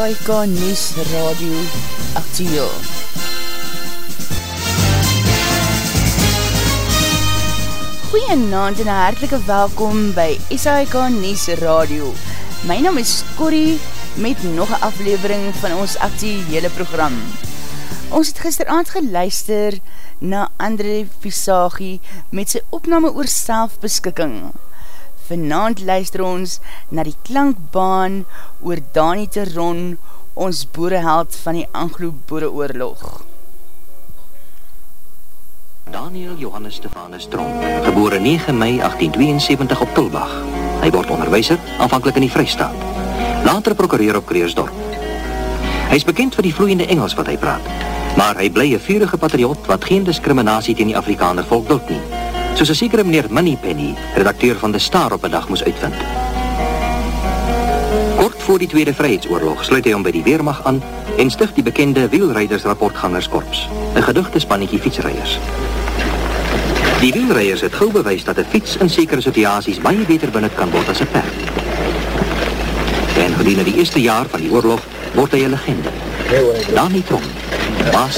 SAIK News Radio Actiel. Goeienaand en hartelike welkom by SAIK News Radio. My naam is Corrie met nog een aflevering van ons actiehele program. Ons het gisteravond geluister na André Visagie met sy opname oor selfbeskikking. Vanavond luister ons na die klankbaan oor Dani Teron, ons boereheld van die Anglo-Boereoorlog. Daniel Johannes Stefanus Tron, gebore 9 mei 1872 op Tulbach. Hy word onderwijzer, aanvankelijk in die Vrijstaat. Later prokureur op Kreersdorp. Hy is bekend vir die vloeiende Engels wat hy praat. Maar hy bly een vurige patriot wat geen discriminatie teen die Afrikaner volk dult nie. Soos een sekere meneer Moneypenny, redacteur van de Star op een dag moes uitvind. Kort voor die Tweede Vrijheidsoorlog sluit hy om by die Weermacht aan en sticht die bekende Wielrijdersrapportgangerskorps, een geduchte spanniekie fietsrijders. Die wielrijders het gauw bewys dat een fiets in sekere situaties baie beter benut kan word as een perd. En gedurende die eerste jaar van die oorlog word hy een legende. Tron, baas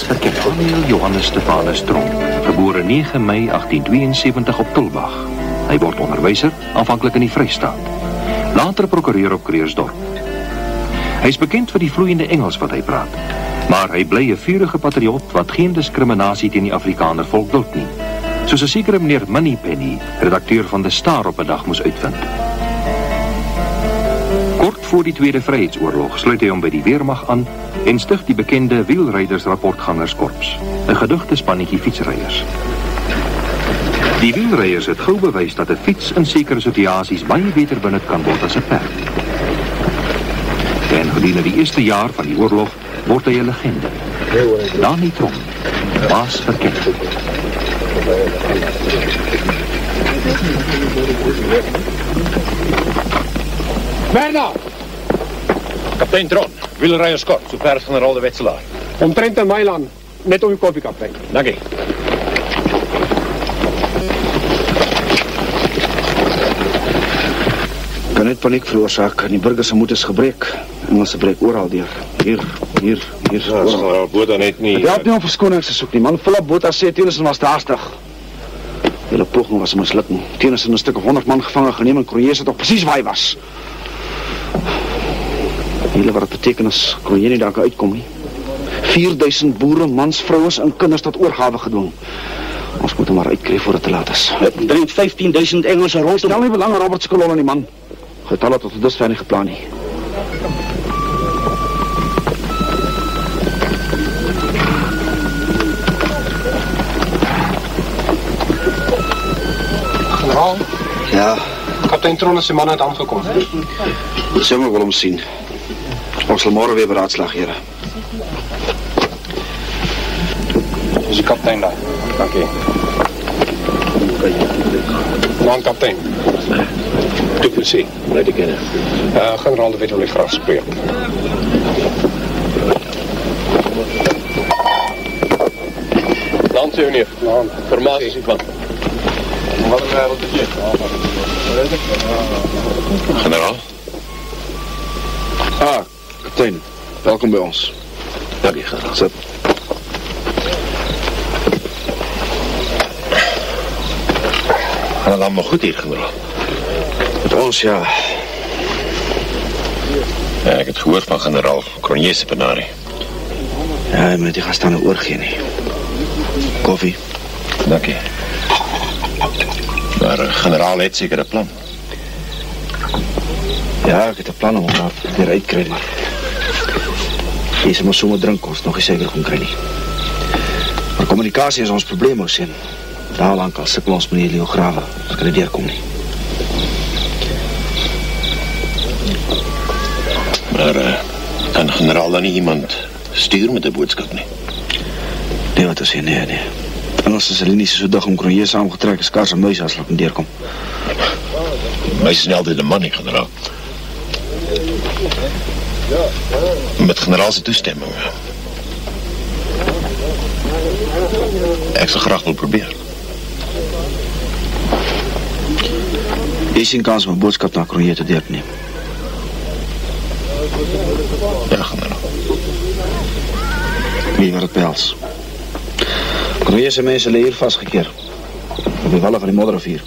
verkend. Daniel Johannes Stefanus Tron, gebore 9 mei 1872 op Tulbach. Hy word onderwijzer, aanvankelijk in die Vrijstaat. Later prokureur op Kreersdorp. Hy is bekend vir die vloeiende Engels wat hy praat. Maar hy bly een vurige patriot wat geen discriminatie teen die Afrikaner volk dult nie. Soos een sekere meneer Moneypenny, redacteur van de Star op een dag moes uitvind. Kort voor die Tweede Vrijheidsoorlog sluit hy om by die Weermacht aan en sticht die bekende Wielrijdersrapportgangerskorps, een geduchte spanniekie fietsrijders. Die wielrijders het gauw bewys dat een fiets in sekere situaties baie beter benut kan word as een perd. En gedurende die eerste jaar van die oorlog word hy een legende. Dani Tron, baas verkend. Werner, Kaptein Tron, wielrijderskort, super generaal de Wetselaar. omtrent in Mailand, net om je koffie, kapitein. Dankie. kan net paniek veroorsaak en die burgers se moed is gebreek. Engelse breek oral deur. Hier, hier, hier. Ja, oral. generaal Botha net nie... Dit help nie om verskoning te soek nie. Man, Philip Botha sê Tennyson was te haastig. Hulle poging was 'n mislukking. Tennyson 'n stuk of 100 man gevange geneem en Kronje het tog presies waar hy was. Hulle wat dit beteken as Kronje nie daar kan uitkom nie. 4000 boere, mans, vrouens en kinders tot oorgawe gedwing. Ons moet hom maar uitkry voordat dit te laat is. Dit drinkt 15.000 Engelse rondom. Stel nie belang Robert se kolonne nie, man. Getalle tot dusver nie geplan nie. Generaal, Ja, kapitein Tron is die man uit aangekom. sê maar wil hom sien. Ons sal môre weer beraadslag, here. Dis die kapitein daar. Dankie. Man, kapitein. Du Plessis, net die kennen. Uh, generaal de Wit wil ik graag spreken. Land, meneer. Man, is van. wat een wereld is dit? Generaal? Ah, kaptein. Welkom by ons. Dankie, generaal. Sit. Gaan het allemaal goed hier, generaal? Met ons, ja. Ja, ek het gehoor van generaal Kronje se benaring. Ja, met die gaste aan oorgee nie. Koffie. Dankie. Maar uh, generaal het seker 'n plan. Ja, ek het 'n plan om daar weer uit te kry, Jy is maar sommer drink ons nog nie seker kom kry nie. Maar kommunikasie is ons probleem, ou sien. Daar lank al sukkel ons meneer Leo Grawe. Ons kan nie deurkom nie. Maar uh, kan generaal dan nie iemand stuur met 'n boodskap nie? Nee, wat as jy nee, nee. Anders is hulle nie so dig om kronje saamgetrek as kars en muis as hulle kan deurkom. My is nie altyd 'n man nie, generaal. Met generaal se toestemming. Ek sal graag wil probeer. Jy sien kans om 'n boodskap na kronje te deurneem. Ja, generaal. Wie werd het pels? Kon eerste mensen liggen hier vastgekeerd. Op die wallen van die modderrivier.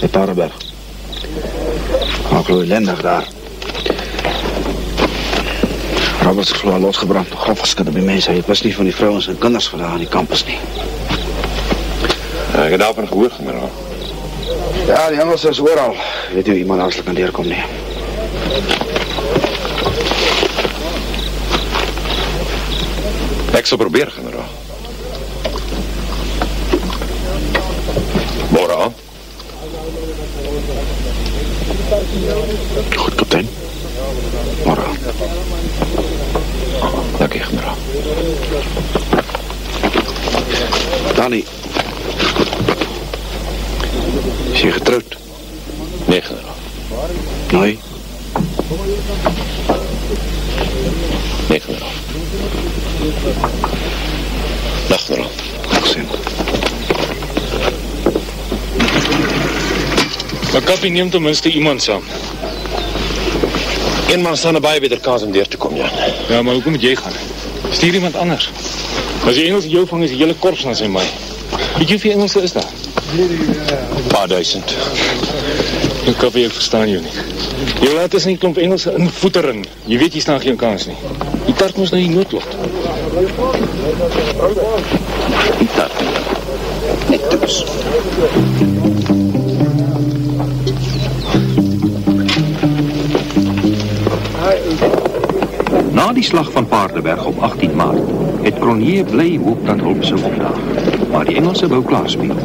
Bij Paardenberg. Ook ellendig daar. Is gewoon losgebrand. Grofgeschudden bij mensen. Het was niet van die vrouwen en kinders gedaan aan die campus niet. Ja, ik heb daarvan gehoord, generaal. Ja, die Engelsen is al. Weet u, iemand hartelijk aan de komt niet. Ik zal proberen, generaal. Morgen. Goed, kapitein. Morgen. Je, generaal. Danny. Is je getrouwd? Nee, generaal. Nee. Nee, generaal. Dag, generaal. Dag, Sim. Maar Kappie neemt tenminste iemand saam. Een man staan erbij bij de kans om deur te ja. Maar hoekom moet jy gaan? Stuur iemand anders. As die Engels jou vang is die hele korps na sy my. Weet jy hoeveel Engelse is daar? Een paar duizend. Nou, Kappie, ek verstaan jou nie. Laat is nie 'n klomp Engelse in voetering. Jy weet jy staan geen kans nie. Die tart moes nou die noodlot. Niet dat. Net dus. Na die slag van Paardenberg op 18 maart het Cronje bly hoop dat hulp sou opdaag, maar die Engelse wou klaarspeel.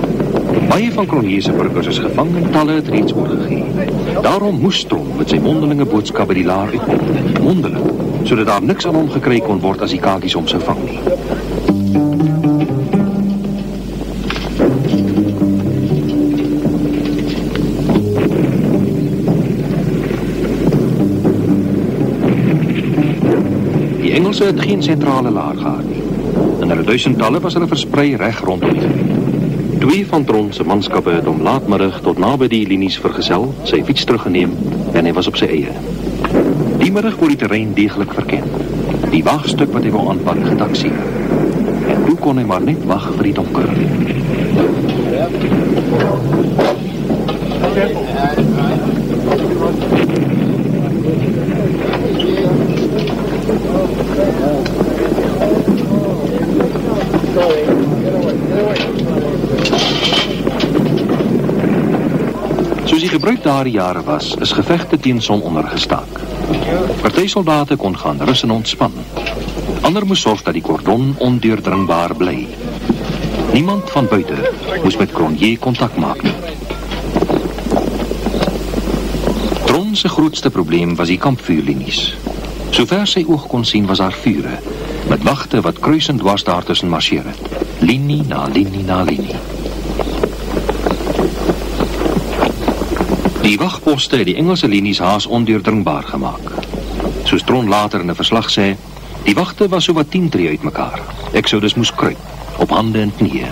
Baie van Cronje se burgers is gevang en talle het reeds oorgegee. Daarom moes Strom met sy mondelinge boodskap by die laar uitkom, mondeling, sodat daar niks aan hom gekry kon word as die kakies hom sou vang nie. Engelse het geen gehad nie. In hulle duisendtalle was hulle versprei reg rondom. Twee van Tron se manskappe het hom laatmiddag tot naby die linies vergesel, sy fiets teruggeneem en hy was op sy eie. Die middag word die terrein deeglik verken. Die wagstuk wat hy wou aanpak getaxi. En toe kon hy maar net wag vir die donker. Die gebruik daardie jare was, is gevegte teen sononder gestaak. Party soldate kon gaan rus en ontspan. Ander moes sorg dat die kordon ondeurdringbaar bly. Niemand van buite moes met Cronje kontak maak nie. Tron se grootste probleem was die kampvuurlinies. Sover sy oog kon sien was daar vure, met wagte wat kruisend dwars daartussen marcheer het. Linie na linie na linie. Die wagposte het die Engelse linies haas ondeurdringbaar gemaak. Soos Tron later in 'n verslag sê, die wagte was so wat 10 tree uitmekaar. Ek sou dus moes kruip op hande en knieë.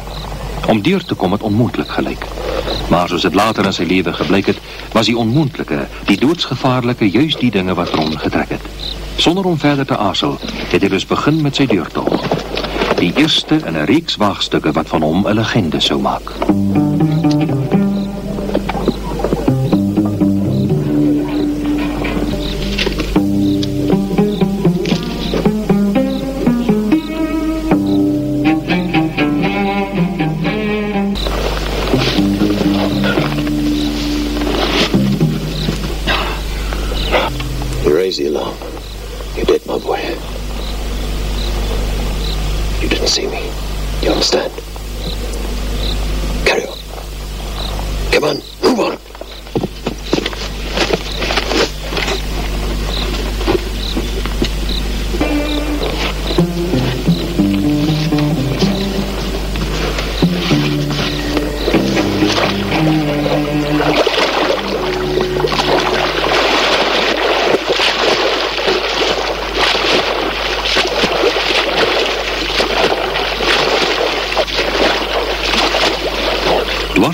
Om deur te kom het onmoontlik gelyk. Maar soos dit later in sy lewe gebleik het, was die onmoontlike, die doodsgevaarlike juis die dinge wat Tron getrek het. Sonder om verder te aasel, het hy dus begin met sy deurtog. Die eerste in 'n reeks waagstukke wat van hom 'n legende sou maak.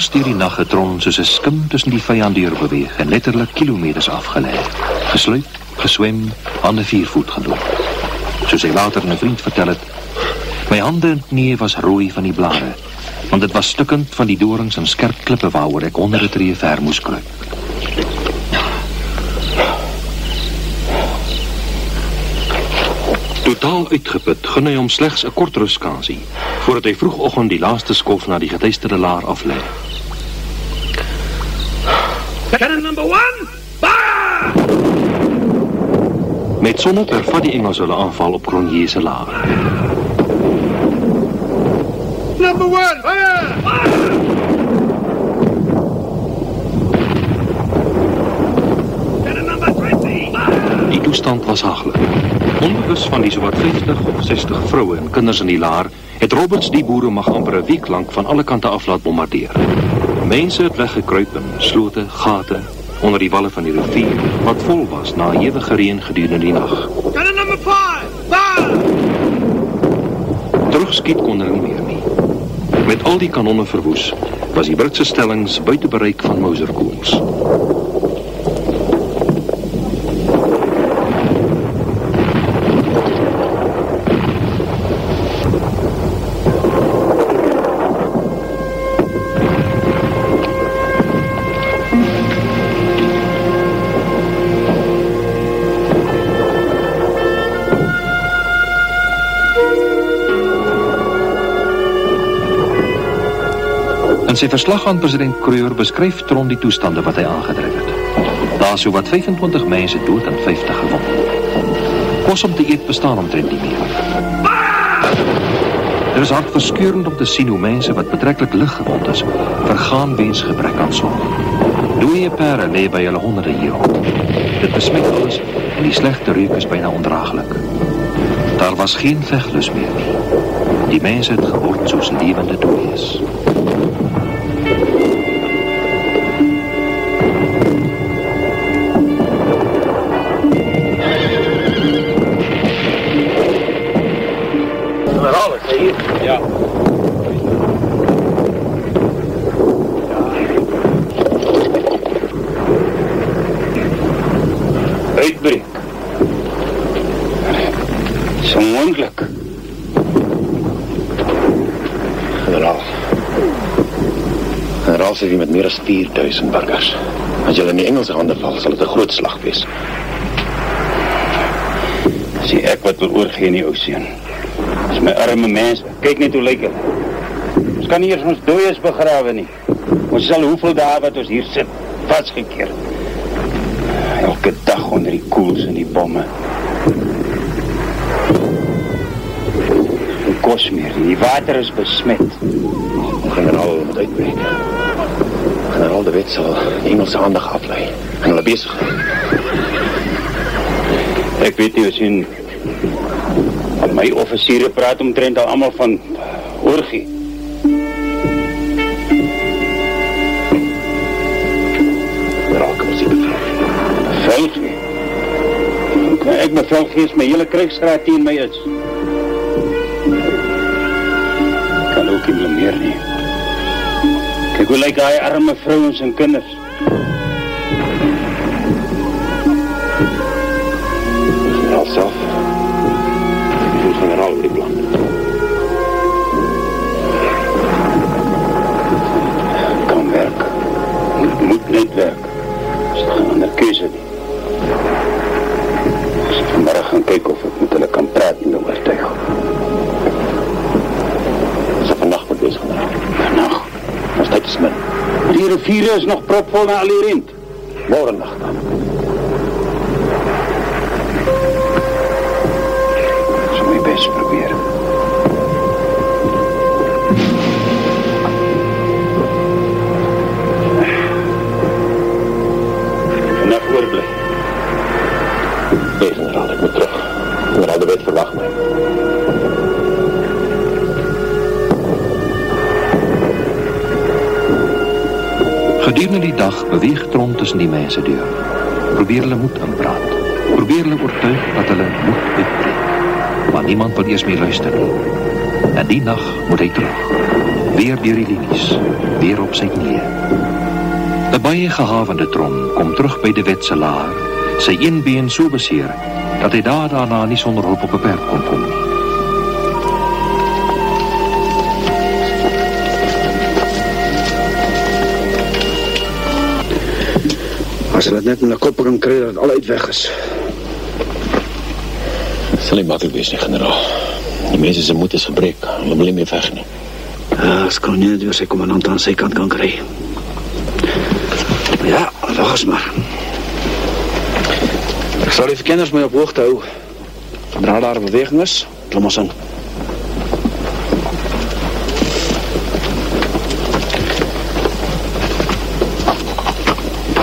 Dwars deur die nag het Tron soos 'n skim tussen die vyand deur beweeg en letterlik kilometers afgelê. Gesluip geswem, aan de viervoet geloop. Soos hy later aan 'n vriend vertel het, my hande en knieë was rooi van die blare, want dit was stukkend van die dorings en skerp klippe waaroor ek honderde tree ver moes kruip. Totaal uitgeput, gun hy hom slegs 'n kort ruskansie, voordat hy vroegoggend die laaste skof na die geteisterde laar aflê. Number one, fire! Met sonop hervat die Engels aanval op Cronje se laar. Number one, fire! Cannon number 20, fire! Die toestand was haglik. Onbewus van die sowat 50 of 60 vroue en kinders in die laar, het Roberts die boere mag amper 'n week lank van alle kante af laat bombardeer. Mense het weggekruip in slote, gate onder die walle van die rivier wat vol was na ewige reën gedurende die nag. Cannon number five, fire! Terugskiet kon hulle nie meer nie. Met al die kanonne verwoes, was die Britse stellings buite bereik van Mauserkoels. In sy verslag aan president Kruger beskryf Tron die toestande wat hy aangedryf het. Daar is sowat 25 mense dood en 50 gewond. Kos om te eet bestaan omtrent nie meer. Dit is hartverskeurend om te sien hoe mense wat betreklik lig gewond is, vergaan weens gebrek aan sorg. Dooie pere lê by hulle honderde hier rond. Dit besmet alles en die slegte reuk is byna ondraaglik. Daar was geen veglus meer. Die mense het geword soos lewende dooies. 4000 burgers. As jy in die Engelse hande val, sal dit 'n groot slag wees. Sien ek wat wil oorgee in die ou seun. Dis my arme mense. Kyk net hoe lyk hulle. Ons kan nie eers ons dooies begrawe nie. Ons sal hoeveel dae wat ons hier sit vasgekeer. Elke dag onder die koels en die bomme. Kos meer. Die water is besmet. Generaal moet uitbreek. Generaal de Wet sal die Engelse aandag aflei. En hulle besig. Ek weet nie as in my offisiere praat omtrent al almal van orgie. Kom ons hier Bevel bevel gee as my hele krygsraad teen my is? Kyk hoe lyk daai arme vrouens en kinders. Is nog propvol na al die rent. Môre nag dan. Ek sal my bes Gedurende die dag beweeg Tron tussen die mense deur. Probeer hulle moed inpraat. Probeer hulle oortuig dat hulle moet uitbreek. Maar niemand wil eers meer luister nie. En die nag moet hy terug. Weer deur die linies, weer op sy knieë. 'n Baie gehavende Tron kom terug by die wetse laar Sy een been so beseer dat hy daar daarna nie sonder hulp op 'n perd kon kom nie. As hulle dit net in 'n kop kan kry dat al uit weg is. Sal nie maklik wees nie, generaal. Die mense se moed is gebreek. Hulle wil nie meer nie. Ja, as kon nie deur sy kommandant aan sy kant kan kry. Ja, wag eens maar. Ek sal die verkenners my op hoogte hou. Zodra daar 'n beweging is, ons in.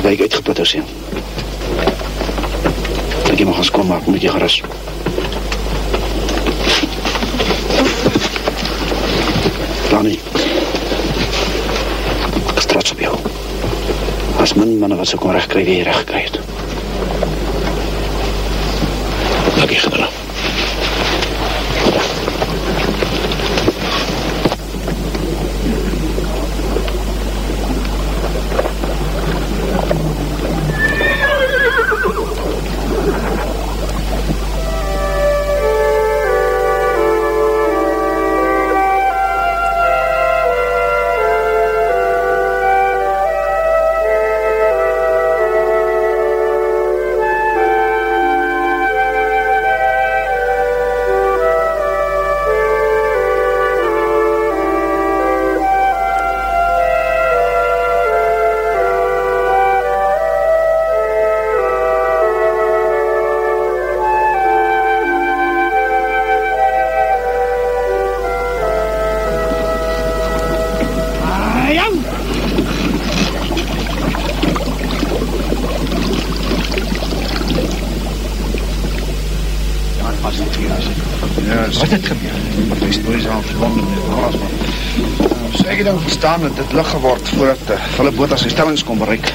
Ik uitgeput is. Ek jy mag gaan skoonmaak, moet jy gerus. Danny. Ek is trots op jou. As min manne wat se kon reg kry, wie jy verstaan dat dit lig geword voordat uh, Philip Botha sy stellings kon bereik.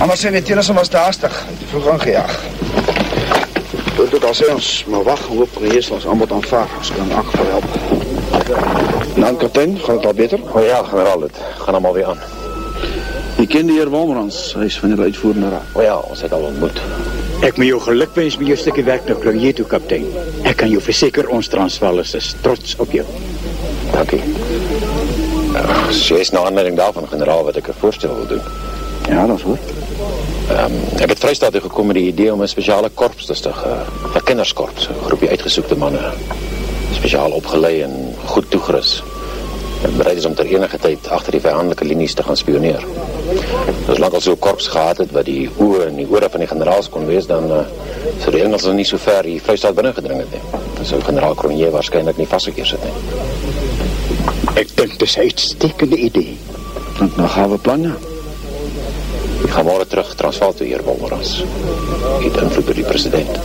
Anders sê weet Tennyson was te haastig, het vroeg aangejaag. Toe het al sê ons, maar wacht, hoop geheers ons aanbod aanvaar, ons kan elk geval help. Nou, kapitein, gaat het al beter? O ja, generaal, dit gaan allemaal weer aan. Je kent de heer Walmerans, hij is van de uitvoerende raad. O ja, ons het al ontmoet. Ek moet jou geluk wens met jou stukkie werk na Klonje toe, kaptein. Ek kan jou verseker ons Transvaalers is trots op jou. Dankie. Uh, so is na aanleiding daarvan, generaal, wat ek 'n voorstel wil doen. Ja, dat is goed. Um, ek het Vrystaat toe gekom met die idee om 'n spesiale korps te stig, 'n kinderskorps, 'n groepie uitgesoekte manne, spesiaal opgelei en goed toegerus. En bereid is om ter enige tyd agter die vyhandelike linies te gaan spioneer. As lank al so 'n korps gehad het wat die oë en die ore van die generaals kon wees, dan uh, sou die Engelse nie so ver die Vrystaat binne gedring het nie. Dan sou generaal Cronje waarskynlik nie vasgekeer sit nie. Ek dink dis 'n uitstekende idee. Dan nou gaan we plan, ja. Ek gaan môre terug Transvaal toe, heer Wolmerans. Het invloed by die president.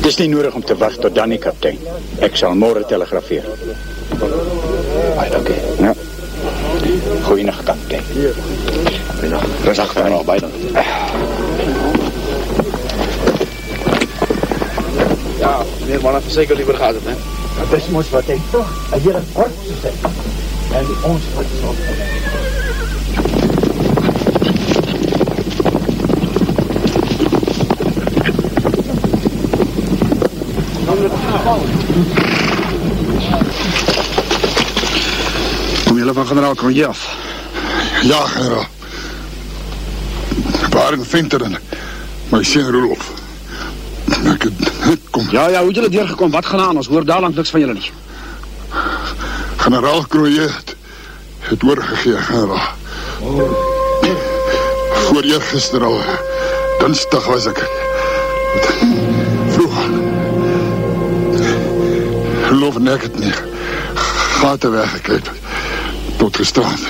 Dis nie nodig om te wag tot dan nie, kaptein. Ek sal môre telegrafeer. Baie dankie. Ja. Goeienaand, kaptein. Goeiedag. Rustig, baie dankie. Ja, meneer Mann, verseker liever gaat het, hè? Is mos wat ek tog 'n hele korps sê. En ons sal. Kom jullie van generaal Cronje af? Ja, generaal. Waren Venter en my seun Rolof. Ja, ja, hoe jullie deurgekom? Wat gaan aan? Ons hoor daar lank niks van jullie niet. Generaal Kroeje het, het oorgegee, generaal. Voor eergister al, dinsdag was ek vroeg. Geloof ek het nie gate weggekry tot gisterand.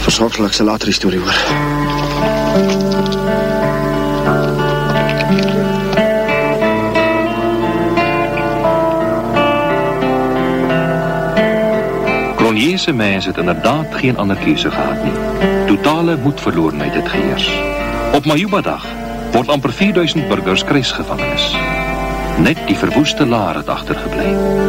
Verzorgelijk ze later die story hoor. Jezus maakt het inderdaad geen ander keuze gehad nie. Totale moedverlorenheid dit geheers. Op Majuba-dag wordt amper 4000 burgers kruisgevangenis, Net die verwoeste laren achtergebleven.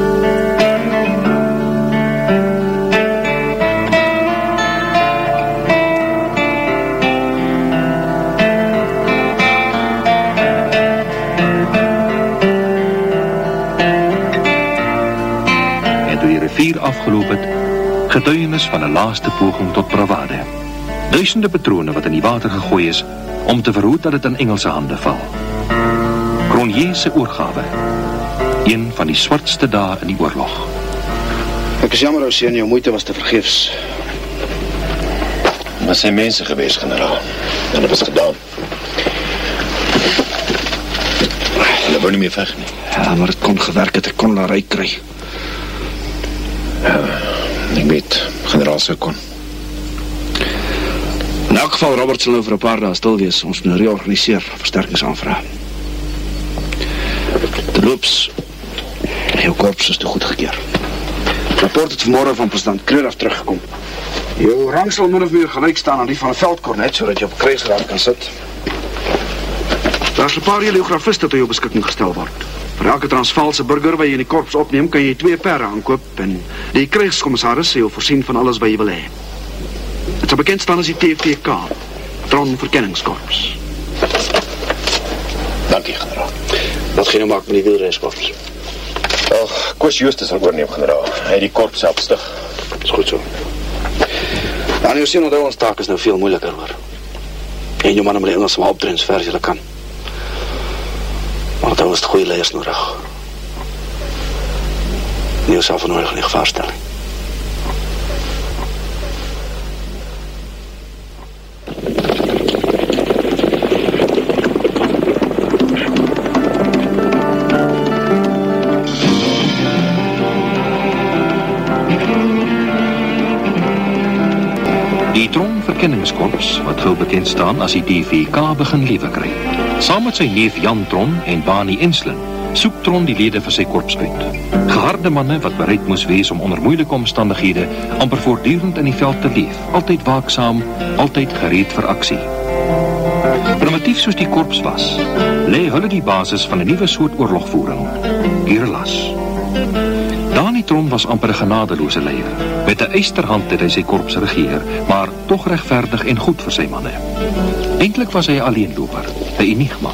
En door de rivier afgelopen het, getuienis van 'n laaste poging tot bravade. Duisende patrone wat in die water gegooi is om te verhoed dat dit in Engelse hande val. Cronje se oorgawe. Een van die swartste dae in die oorlog. Ek is jammer, Oceaan, jou moeite was te vergeefs. Maar zijn mensen geweest, generaal. En dat was gedaan. Hulle wou nie meer nie. Ja, maar het kon gewerk het, kon ryk kry. Ek weet, generaal sou kon. In elk geval, Robert sal nou vir 'n paar dae stil wees. Ons moet nou reorganiseer, versterkings aanvra. Terloops, jou korps is te goed gekeer. Rapport het vanmorgen van president Kreur af teruggekom. Jou rang sal min of meer gelijk staan aan die van een veldkornet, zodat je op krijgsraad kan zitten. Daar is een paar heliografisten tot jou beschikking gesteld word. Voor elke Transvaalse burger wat je in die korps opneemt, kan je twee perde aankoop en die krijgscommissaris zal jou voorzien van alles wat je wil hê. Het zal bekend staan als die TVK, Tron Verkenningskorps. Dank je, generaal. Wat geen maak met die wielreiskorps? Wel, Koos Joost sal oorneem, generaal. Hy het die korps self stig. Is goed zo. Ja, nu sien onthou ons taak is nou veel moeilijker hoor. En jou mannen moet die Engels maar optreden so ver as julle kan. Maar dan is het goede leiers nodig. Nie jouself nodig in die gevaarstelling. Die Tron Verkenningskorps, wat gou bekend staan as die DVK, begin lewe kry. Saam met sy neef Jan Tron en Bani Enslin, soek Tron die lede vir sy korps uit. Geharde manne wat bereid moes wees om onder moeilike omstandighede amper voortdurend in die veld te leef, altyd waaksaam, altyd gereed vir aksie. Primitief soos die korps was, lê hulle die basis van 'n nuwe soort oorlogvoering, guerrillas. Dani Tron was amper 'n genadeloose leier. Met 'n eysterhand het hy sy korps regeer, maar tog regverdig en goed vir sy manne. Eintlik was hy 'n alleenloper, 'n enigma.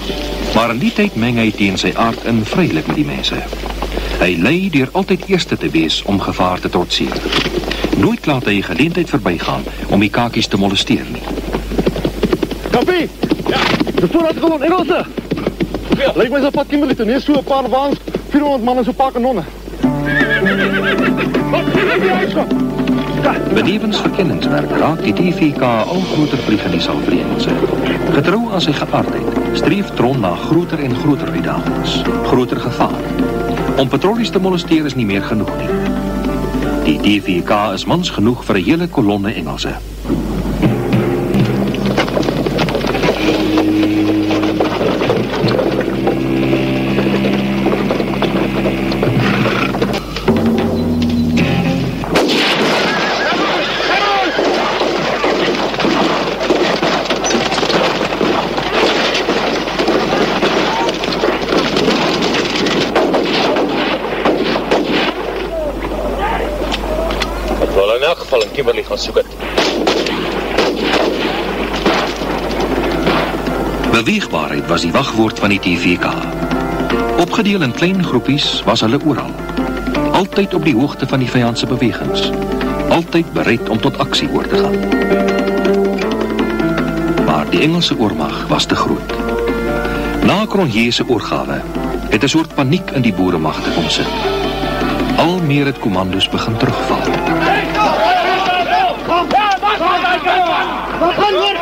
Maar in die tyd meng hy teen sy aard in vrylik met die mense. Hy lei deur altyd eerste te wees om gevaar te trotseer. Nooit laat hy 'n geleentheid verbygaan om die kakies te molesteer nie. Kampie! Ja, de voorraad gewoon Engelse. Ja. Lijkt mij zo'n pad Kimberley, nee, zo'n paar waans, 400 man en zo'n paar. Benevens verkenningswerk raak die TVK al groter vliegen die sal vir die Engelse. Getrou aan sy geaardheid, streef Tron na groter en groter uitdagings, groter gevaar. Om patrollies te molesteer is nie meer genoeg nie. Die TVK is mans genoeg vir 'n hele kolonne Engelse. Gaan. Beweegbaarheid was die wagwoord van die TVK. Opgedeel in klein groepies was hulle oral. Altyd op die hoogte van die vyand se bewegings. Altyd bereid om tot aksie oor te gaan. Maar die Engelse oormag was te groot. Na Cronje se oorgawe het 'n soort paniek in die boeremagte kom sit. Al meer het kommandos begin terugval. Wat gaan hoor?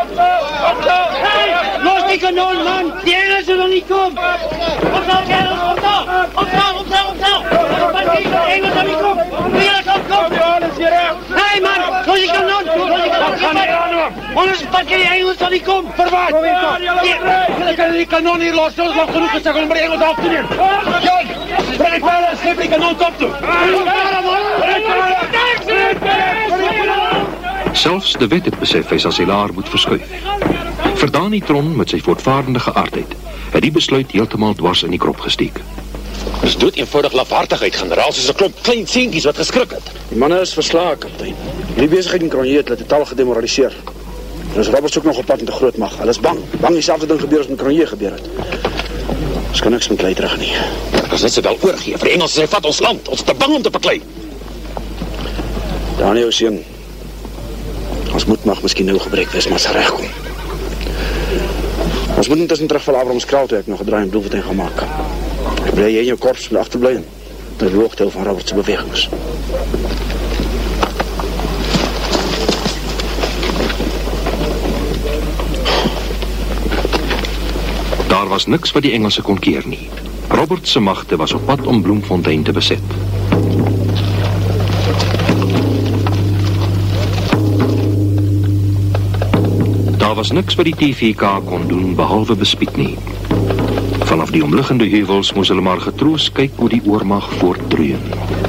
Hey, die kanon, man! Die Engelsen wil niet komen! Opstaan, kerels, opstaan! Opstaan, opstaan, opstaan! De Engelsen niet komen! Wie er komt, komt! Hey, man! Los die kanon! Los die kanon! Anders pakken die Engelsen niet komen! Verwacht! We kunnen die kanon hier los, zoals nog genoeg gezegd om de Engels af te nemen. John, breng ik wel een slip die kanon kop toe. Selfs de wet het besef hy sal sy laar moet verskuif. Vir Dani Tron met sy voortvarende geaardheid het die besluit heeltemal dwars in die krop gesteek. Dis dood eenvoudig lafhartigheid, generaal, soos 'n klomp klein seentjies wat geskrik het. Die manne is verslae, kaptein. Die besigheid in Cronje het hulle totaal gedemoraliseer. En is Roberts ook nog op pad met 'n groot mag. Hulle is bang. Bang dieselfde ding gebeur as met Cronje gebeur het. Ons kan niks met lei terug nie. Ek is net so wel oorgee vir die Engelse, sy vat ons land. Ons is te bang om te beklei. Daniel seun. Ons moet mag miskien nou gebreek wees, maar se reg kom. Ons moet intussen terug van toe ek nog 'n draai in gaan. Ek bly jy in jou korps moet agterbly. Dit hoogte van Robert se bewegings. Daar was niks wat die Engelse kon keer nie. Robert se magte was op pad om Bloemfontein te beset. Was niks wat die TVK kon doen behalwe bespied nie. Vanaf die omliggende heuvels moes hulle maar getroos kyk hoe die oormag voortdreun.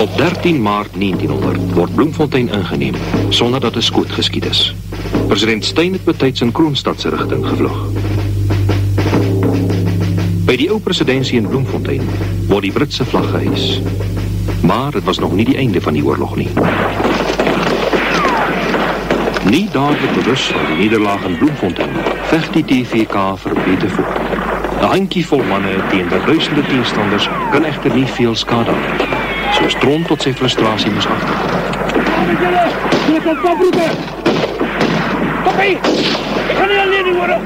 Op 13 Maart 1900 word Bloemfontein ingeneem sonder dat 'n skoot geskiet is. President Steyn het betyds in Kroonstad se rigting gevlug. By die ou presidentsie in Bloemfontein word die Britse vlag gehys. Maar dit was nog nie die einde van die oorlog nie. Nie dadelik bewus van die nederlaag in Bloemfontein veg die TVK verbete voort. 'n Handjievol manne teen duisende teenstanders kan egter nie veel skade aan. So Strom tot sy frustrasie moes agterkom. Hier kom Pabroeke. Kom hier. Ek kan nie alleen die oorlog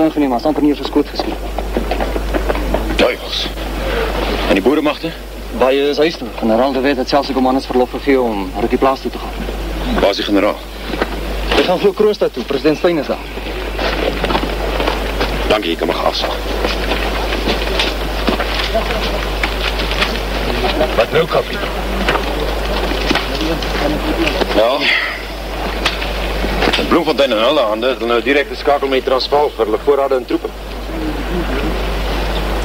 Is aangeneem, maar amper nie eens geskoot geskiet. Duivels. En die is huis toe. Generaal de Wet het selfs die commandants verlof gegee om na die plaas toe te gaan. Waar is die generaal? Hy gaan vloek Kroonstad toe. President Steyn is daar. Dankie, ek kan my geafsag. Wat nou, Kappie? Ja. In Bloemfontein en hulle hande het hulle nou direkte skakel met Transvaal vir hulle voorrade en troepe.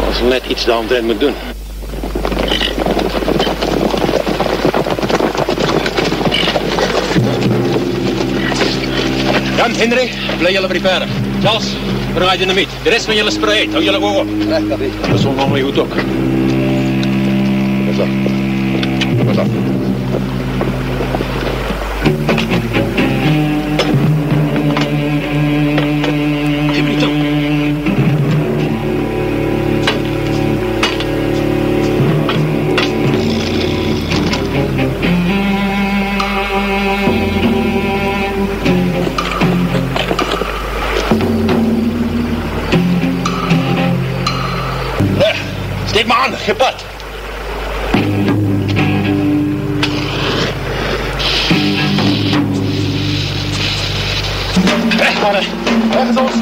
Ons moet net iets daaromtrent moet doen. Jan, Henry, by die perde. Charles, bring hy dinamiet. Die rest van julle sprei uit. Hou julle oor op. Kappie. Dis om my hoed ook. Dis af. Dis af. Maar gee pad. Reg is ons.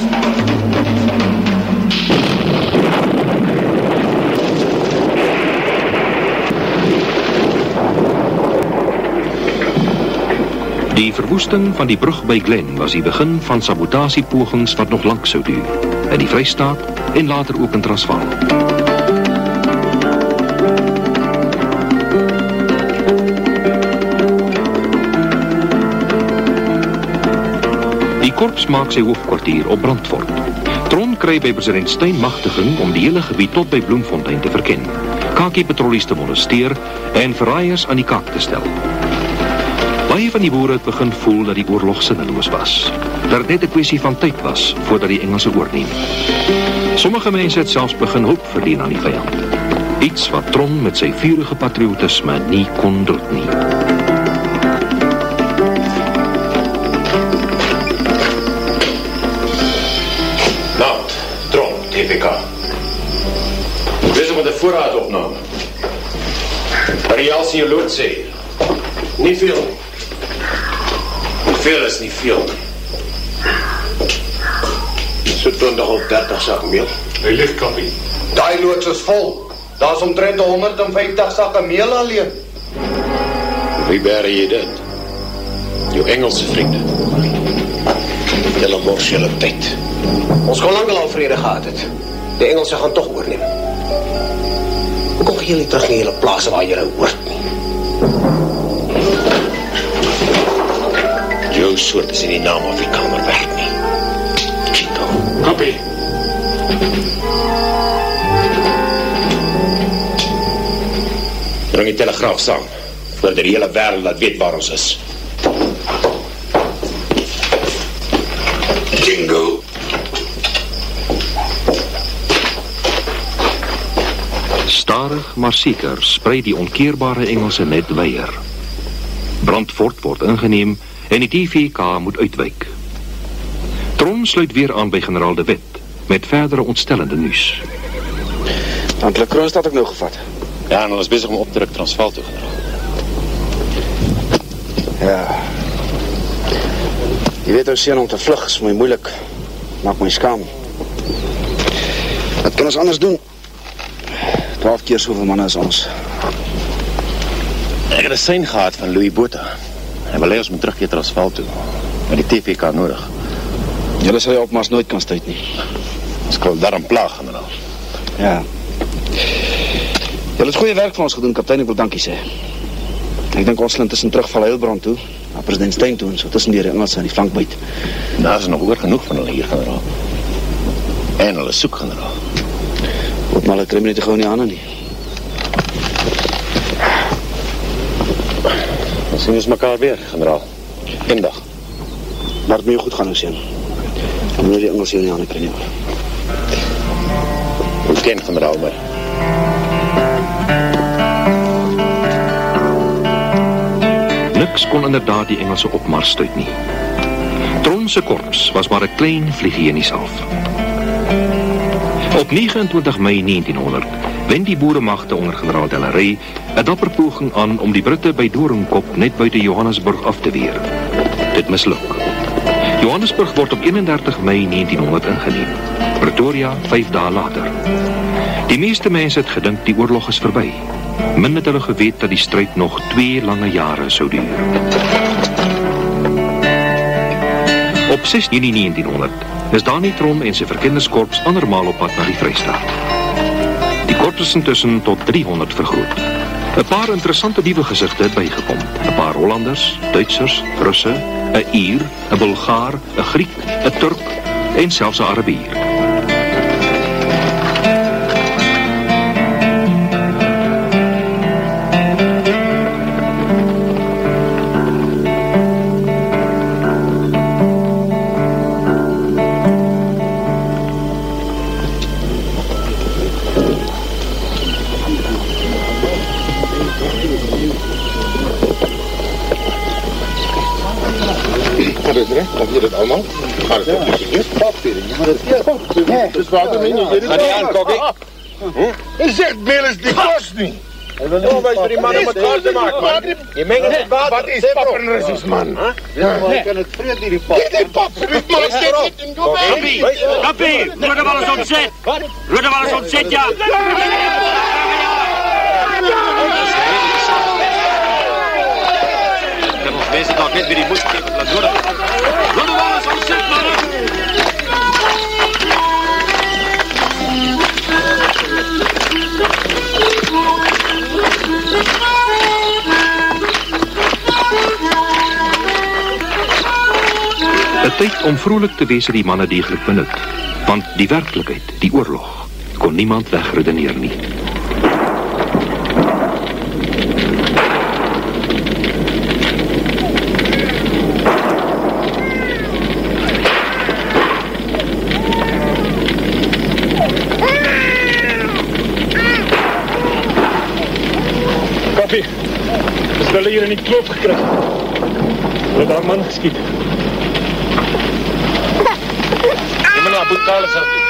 Die verwoesting van die brug by Glen was die begin van sabotasiepogings wat nog lank sou duur. In die Vrystaat en later ook in Transvaal. Die korps maak sy hoofkwartier op Brandfort. Tron kry by president Steyn magtiging om die hele gebied tot by Bloemfontein te verken. Kakie patrollies te molesteer en verraaiers aan die kaak te stel. Baie van die boere het begin voel dat die oorlog sinneloos was. Dat dit net 'n kwessie van tyd was voordat die Engelse oorneem. Sommige mense het selfs begin hoop verdien aan die vyand. Iets wat Tron met sy vurige patriotisme nie kon dood nie. Sien je lood sê. Nie veel nie. Nie veel is nie veel nie. So ton 20 of 30 sak meel. Hy lig kappie. Daai loods is vol. Daar's omtrent 150 sakke meel alleen. Wie bere jy dit? Jou Engelse vriende. Hulle mors julle tyd. Ons kon lank al vrede gehad het. Die Engelse gaan tog oorneem. Hoekom gaan julle terug na julle plase waar julle hoort? Jou soort is in die naam of die kamer werk nie. Chico. Kappie. Bring die telegraaf saam, voordat die hele wereld laat weet waar ons is. Maar seker sprei die onkeerbare Engelse net weier. Brandfort word ingeneem en die TVK moet uitwyk. Tron sluit weer aan by generaal De Wet met verdere ontstellende nuus. Want Le Kroon staat ook nou gevat. Ja, en hulle is bezig om op te druk Transvaal toe, generaal. Ja. Je weet, ons om te vlug is my moeilijk. Maak my skaam. Wat kan ons anders doen? Twaalf keer soveel mannen as ons. Ek het een sein gehad van Louis Botha. Hy wil hê ons moet terugkeer Transvaal toe. Met die TVK nodig. Julle sal jy opmars nooit kan stuit nie. Ons kan daarom plaag, generaal. Ja. Julle het goeie werk vir ons gedoen, kaptein, ek wil dankie sê. Ek dink ons sal intussen terugval Heilbrand toe, na president Stein toe, en so tussen die Engelse en die flankbuit. Daar is nog oor genoeg van hulle hier, generaal. En hulle soek, generaal. Hoop maar, hulle kry my nie te gauw in die handen nie. Dan sien ons mekaar weer, generaal. Eendag. Maar het moet goed gaan, Ocean. Ek moet die Engels hier in die handen kry nie. Hoe ken, generaal, maar... Niks kon inderdaad die Engelse opmars stuit nie. Tronse korps was maar 'n klein vliegie in die self. Op 29 Mei 1900 wend die boeremagte onder generaal Delarey 'n dapper poging aan om die Britte by Doringkop net buite Johannesburg af te weer. Dit misluk. Johannesburg word op 31 Mei 1900 ingeneem. Pretoria 5 dae later. Die meeste mense het gedink die oorlog is verby. Min het hulle geweet dat die stryd nog 2 lange jare sou duur. Op 6 Junie 1900 is Dani Tron en sy verkenderskorps andermaal op pad na die Vrystaat. Die korps is intussen tot 300 vergroot. 'n Paar interessante nuwe gesigte het bygekom. 'n Paar Hollanders, Duitsers, Russe, 'n Ier, 'n Bulgaar, 'n Griek, 'n Turk en selfs 'n Arabier. Het recht? Je dat allemaal? Gaat het op je papier? Ja, dat is ja. Dus waarom meen je dit? Ga die aan, Kokkie. Je zegt die kost niet. Oh, wij die mannen met elkaar te maken, man. Je mengt het water. Wat is pappenrussisch, man? Ja, maar ik kan het vreed die pap. Dit is pappenrussisch, man. Zet het in Kappie, kappie, er wel eens ontzet. Rood er wel eens ontzet, ja. Ons mensen toch net weer die moest geven. Laat worden. Rood er wel eens ontzet, mannen. Het tyd om vrolik te het die manne deeglik benut. Want die werklikheid, die oorlog, kon niemand wegredeneer nie. Kappie, wel hier in die kloof gekry. Hulle daar man geskiet. Jy moet na Boet Carlos aan toe.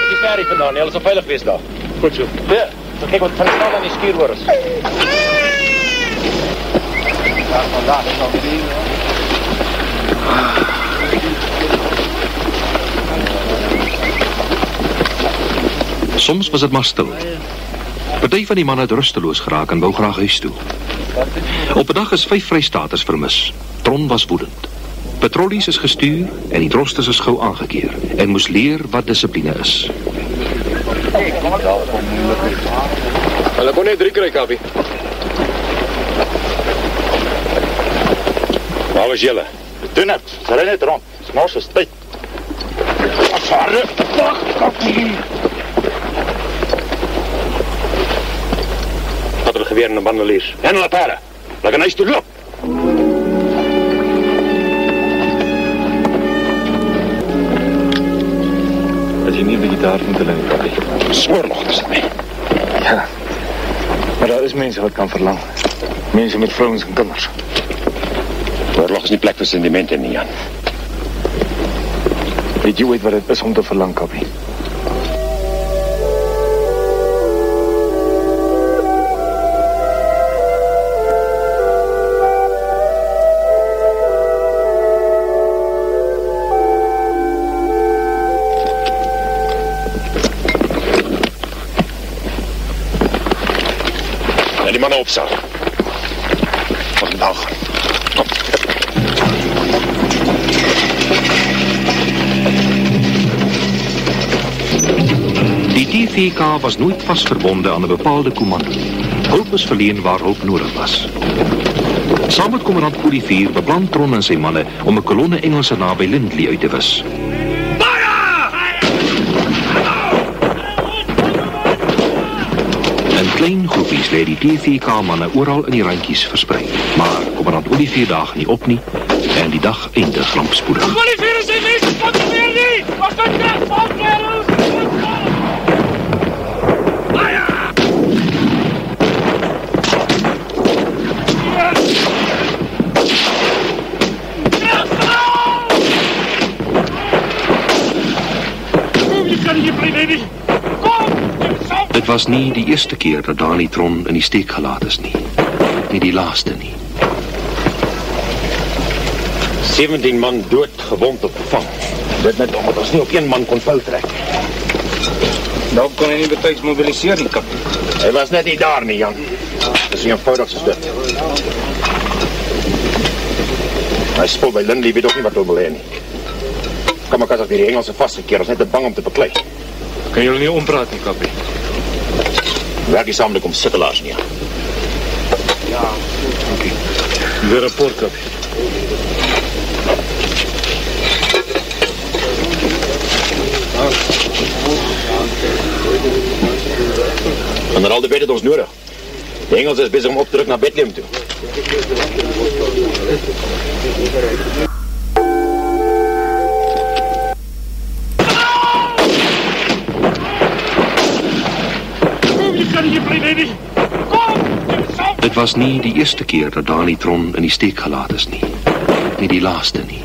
Met die ferry vandaan, hulle sal veilig wees daar. Goed so. Ja, dan kyk wat van stal aan die is. Ja, vandaag is al die Soms was het maar stil. Party van die manne het rusteloos geraak en wou graag huis toe. Op 'n dag is vyf vrystaters vermis. Tron was woedend. Patrollies is gestuur en die drosters is gou aangekeer en moes leer wat dissipline is. Hulle kon net drie kry, Kappie. Waar was julle? Doen dit. Ry net rond. Smors is tyd. Afvare. Wag, kappie. Perde. Laat hulle huis toe loop. As jy nie 'n bietjie daar moet lê, Kappie. Smoorlog is dit nie. Ja. Maar daar is mense wat kan verlang. Mense met vrouens en kinders. Oorlog is nie plek vir sentimente nie, Jan. Weet jy ooit wat dit is om te verlang, Kappie? Opstaan. Vandaag. Die TVK was nooit vastverbonden aan een bepaalde commando. Hulp is verleen waar hulp nodig was. Saam met commandant Olivier beplan Tron en sy manne om 'n kolonne Engelse naby Lindley uit te wis. Klein groepies lê die TVK-manne oral in die randjies versprei. Maar commandant Olivier daag nie op nie en die dag eindig rampspoedig. Olivier is die mense van die weer nie! Wat kan jy van kerels? Kom, jy kan hier bly, baby! Dit was nie die eerste keer dat Dani Tron in die steek gelaat is nie. Nie die laaste nie. 17 man dood, gewond op vang. Dit net omdat ons nie op een man kon vou trek. Dalk kon hy nie betyds mobiliseer nie, kaptein. Hy was net nie daar nie, Jan. Dis nie eenvoudig soos dit. Hy spul by Lindley weet ook nie wat hy wil hê nie. Kom maar, as die Engelse vasgekeer, ons net te bang om te beklei. Kan julle nie ompraat nie, Kappie? Werk die saamlik om sittelaars nie. Ja. Okay. Die rapport, Kappie. Generaal de Wet het ons nodig. De Engels is bezig om op te druk naar Bethlehem toe. Dit was nie die eerste keer dat Dani Tron in die steek gelaat is nie. Nie die laaste nie.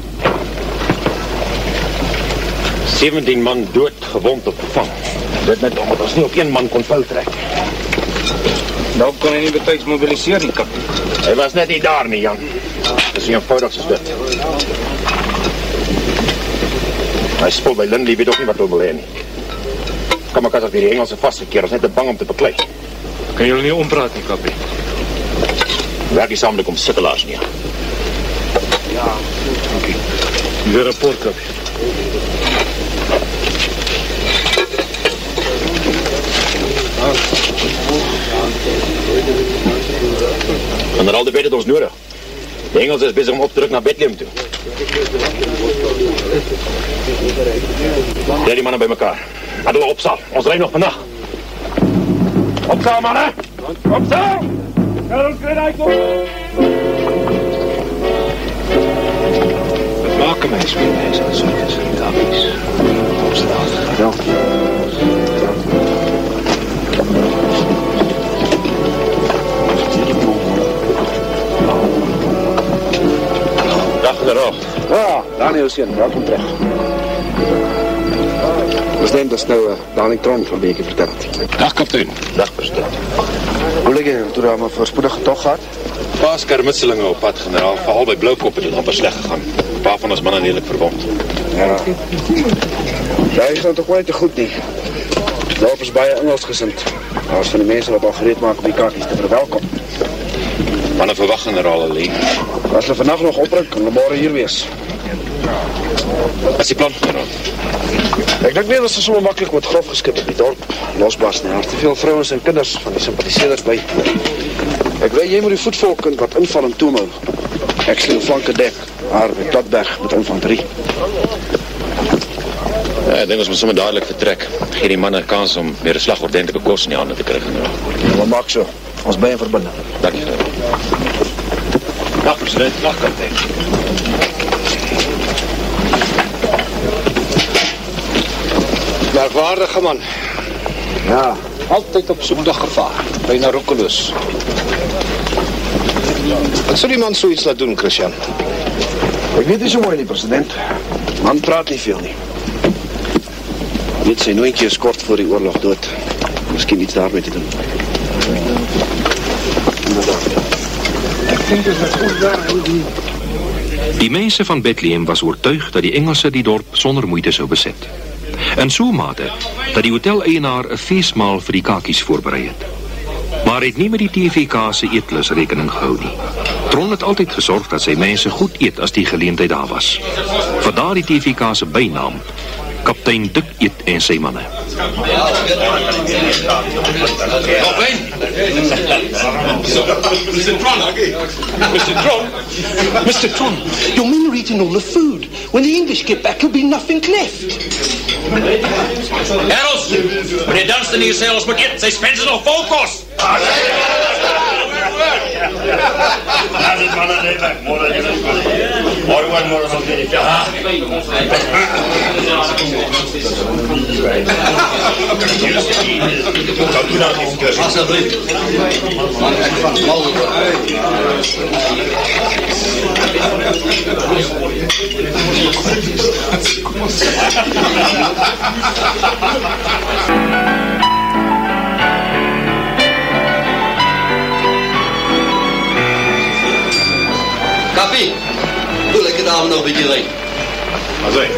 17 man dood, gewond op vang. Dit net omdat ons nie op een man kon trek. Dalk kon hy nie betyds mobiliseer nie, kaptein. Hy was net nie daar nie, Jan. Dis nie eenvoudig soos dit. Hy spul by Lindley weet ook nie wat hy wil hê nie. Kom maar, as die Engelse vasgekeer, ons net te bang om te beklei. Kan julle nie ompraat nie, Kappie? Werk die saamlik om sittelaars nie. Ja. Okay. Die rapport, Kappie. Generaal de Wet het ons nodig. De Engels is bezig om op te druk naar Bethlehem toe. Die mannen bij elkaar. Laten we opstaan. Ons rijdt nog vannacht. Opstaan, mannen! Opstaan! Wat maak my speel hy so so dis die kappies. Opstaan. Ja. Dag, generaal. Ja, Daniel Sien, welkom terug. Ons neem dus nou eh, uh, Dani Tron van Beekie verteld. Dag kaptein. Dag president. Kollega, toe daar maar voorspoedige tog gehad. Paar skermutselinge op pad generaal, veral by Bloukop het dit amper sleg gegaan. 'n Paar van ons manne redelik verwond. Ja. ja Daai gaan tog baie te goed nie. Daar is baie Engels gesind. Daar's van die mense wat al gereed maak om die kakkies te verwelkom. Manne verwag generaal alleen. As hulle vandag nog opruk, kan hulle môre hier wees. As die plan generaal. Ek dink nie dat ze so makkelijk met grof geskip op die dorp losbars nie. Daar is te veel vrouwens en kinders van die sympathiseerders by. Ek weet jy moet die voetvolkind wat inval en toemel. Ek sal jou flanke dek, maar met Totberg met infanterie. Ja, ek dink ons moet sommer dadelijk vertrek. Geef die man 'n kans om weer 'n slag ordentlike kos in die hande te generaal. Ja, wat maak so? Ons by en verbind. Dankie, generaal. Dag, president. Dag, kaptein. Merkwaardige man. Ja. Altijd op zoek naar gevaar. Bijna roekeloos. Wat zou die man zoiets laten doen, Christian? Ek weet nie so mooi nie, president. Man praat nie veel nie. Weet sy nooitjie is kort voor die oorlog dood. Miskien iets daarmee te doen. Dit goed daar die Die mense van Bethlehem was oortuig dat die Engelse die dorp sonder moeite sou beset. In so mate dat die hotel-eienaar 'n feesmaal vir die kakies voorberei het. Maar het nie met die TVK se eetlus rekening gehou nie. Tron het altyd gesorg dat sy mense goed eet as die geleentheid daar was. Vir daardie TVK se bynaam, Kaptein Dik Eet en sy manne. Not Ben. Mr. Tron. Mr. Tron. Mr. Tron, your men are eating all the food. When the English get back, there'll be nothing left. Heralds, when you dance the new sales wicket, say Spencer's or Falkos. Added man and Everyone knows I'm Lekker dame nog een beetje rijden. Maar zeg.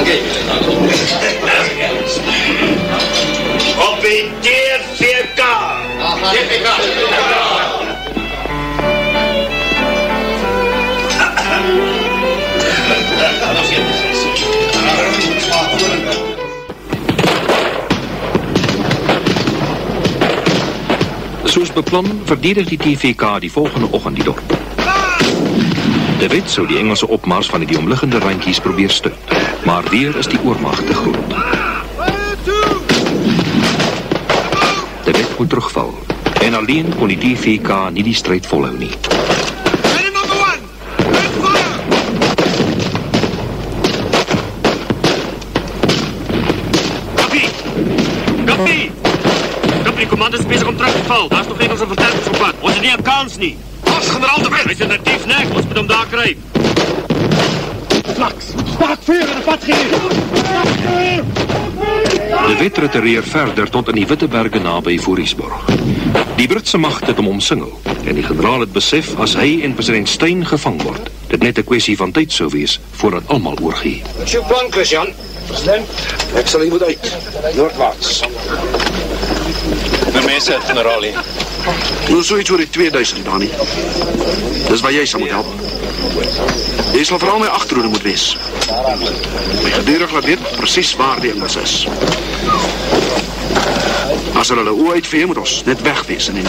Oké. Op die DVK. DVK. Soos beplan, verdedig die TVK die volgende oggend die dorp. De Wit sou die Engelse opmars van die omliggende randjies probeer stuit, maar weer is die oormag te groot. De Wit moet terugval en alleen kon die TVK nie die stryd volhou nie. Kappie! Kappie! Die commando is bezig om terug te val. Daar is nog Engelse versterkers op pad. Ons het nie 'n kans nie. De! Hy is in 'n dief nek. Ons moet hom daar staak vuur in de pad De Wit retireer verder tot in die Witteberge naby Voorisborg. Die Britse macht het hom omsingel en die generaal het besef as hy en president Steyn gevang word, dit net 'n kwessie van tyd sou wees voordat almal oorgee. Wat is plan, Christian? President, sal hier moet uit. Noordwaarts. Mense het generaal? Nou so iets oor die 2000 dan nie. Dis waar jy sal moet help. Jy sal vooral my agterhoede moet wees. My gedurig laat weet presies waar die Engels is. As hulle hulle oë uitvee, moet ons net weg wees in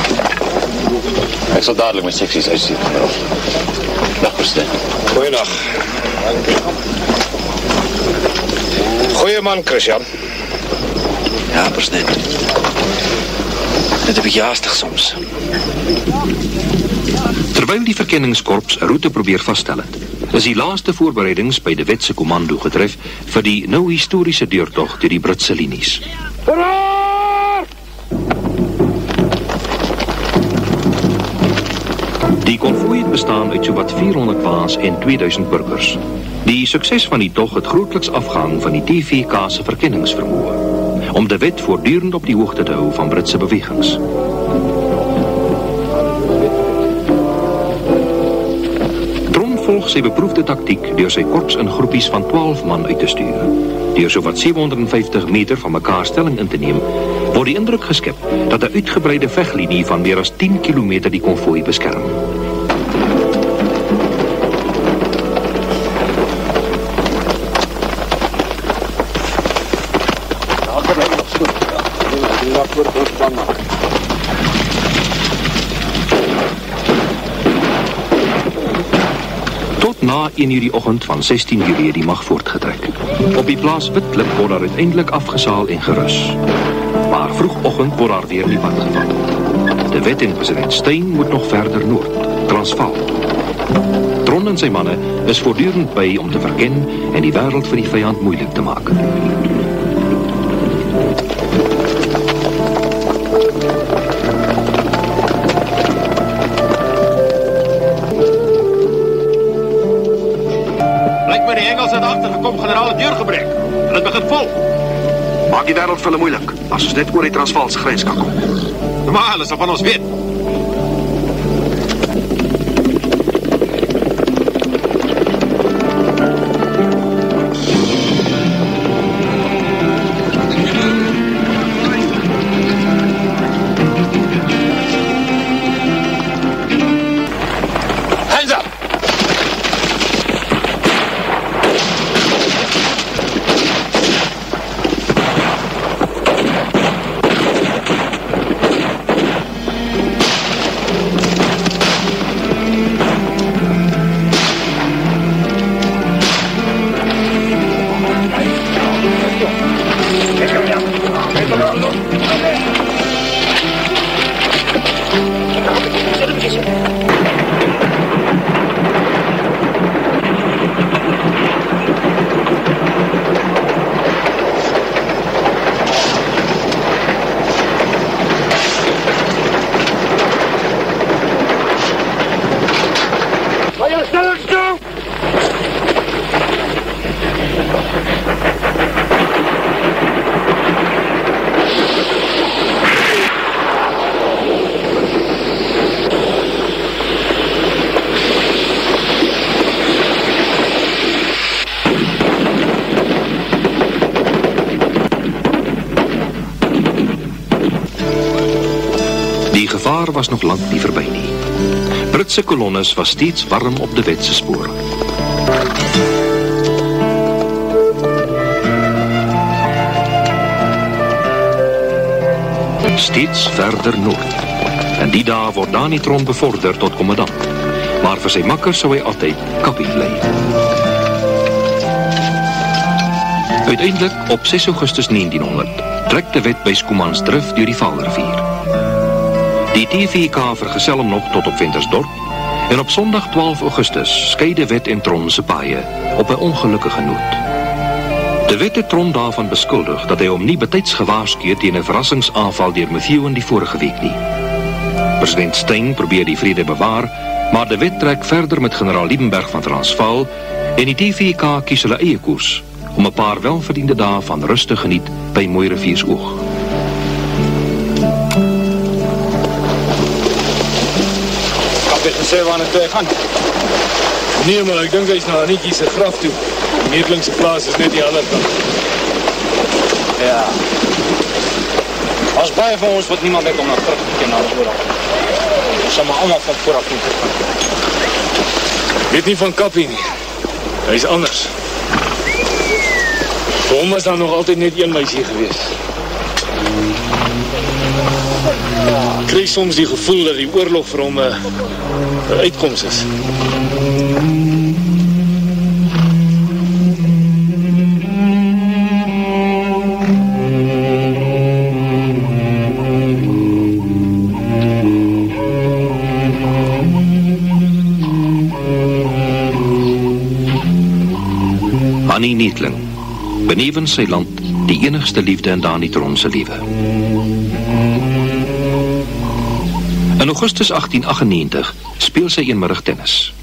sal dadelik my seksies uitstuur, generaal. Dag, president. Goeiedag. Goeie man, Christian. Ja, president. Dit heb ik haastig soms. Terwyl die verkenningskorps 'n roete probeer vasstel het, is die laaste voorbereidings by die wetse komando getref vir die nou historiese deurtog deur die Britse linies. Die konvooi het bestaan uit sowat 400 waans en 2000 burgers. Die sukses van die tog het grootliks afgehang van die TVK se verkenningsvermoë om de wet voortdurend op die hoogte te hou van Britse bewegings. Tron volg volg sy beproefde taktiek deur sy korps in groepies van 12 man uit te stuur. Deur sowat 750 meter van mekaar stelling in te neem, word die indruk geskep dat 'n uitgebreide veglinie van meer as 10 km die konvooi beskerm. Tot na 1 uur die oggend van 16 Julie die mag voortgetrek. Op die plaas Witklip word daar uiteindelik afgesaal en gerus. Maar vroegoggend word daar weer die pad gevat. De wet en president Steyn moet nog verder noord, Transvaal. Tron en sy manne is voortdurend by om te verken en die wêreld vir die vyand moeilik te maak. Hulle moeilik as ons net oor die Transvaalse grens kan kom. Maar sal van ons weet. Was nog lang nie verby nie. Britse kolonnes was steeds warm op de wetse spoor. Steeds verder noord. En die dag word Danitron bevorder tot commandant. Maar vir sy makkers sou hy altyd kappie bly. Uiteindelik, op 6 augustus 1900, trek de wet by Skomans drif deur die. Die TVK vergesel hom nog tot op Wintersdorp en op zondag 12 augustus skeide Wet en Tron se paaie op 'n ongelukkige noot. De Wet het Tron daarvan beskuldig dat hy hom nie betyds gewaarsku het teen 'n verrassingsaanval deur Methuen die vorige week nie. President Steyn probeer die vrede bewaar, maar De Wet trek verder met generaal Liebenberg van Transvaal en die TVK kies hulle eie koers om 'n paar welverdiende dae van rus te geniet by Mooi Riviersoog. Het gesê waarna toe hy gaan. Nee, maar ek dink hy's na Anetjie se graf toe. Meerlingse plaas is net die ander kant. Ja. Ons baie van ons wat niemand weet om na terug te ken na ons oorlog. Ons sal maar allemaal van vooraf moet gaan. Weet nie van Kappie nie. Hy's anders. Vir hom was daar nog altyd net een meisie gewees. Kry soms die gevoel dat die oorlog vir hom 'n is. Annie Nietling, benevens sy land, die enigste liefde in Danitron se lewe. In Augustus 1898 speel sy eenmiddag tennis.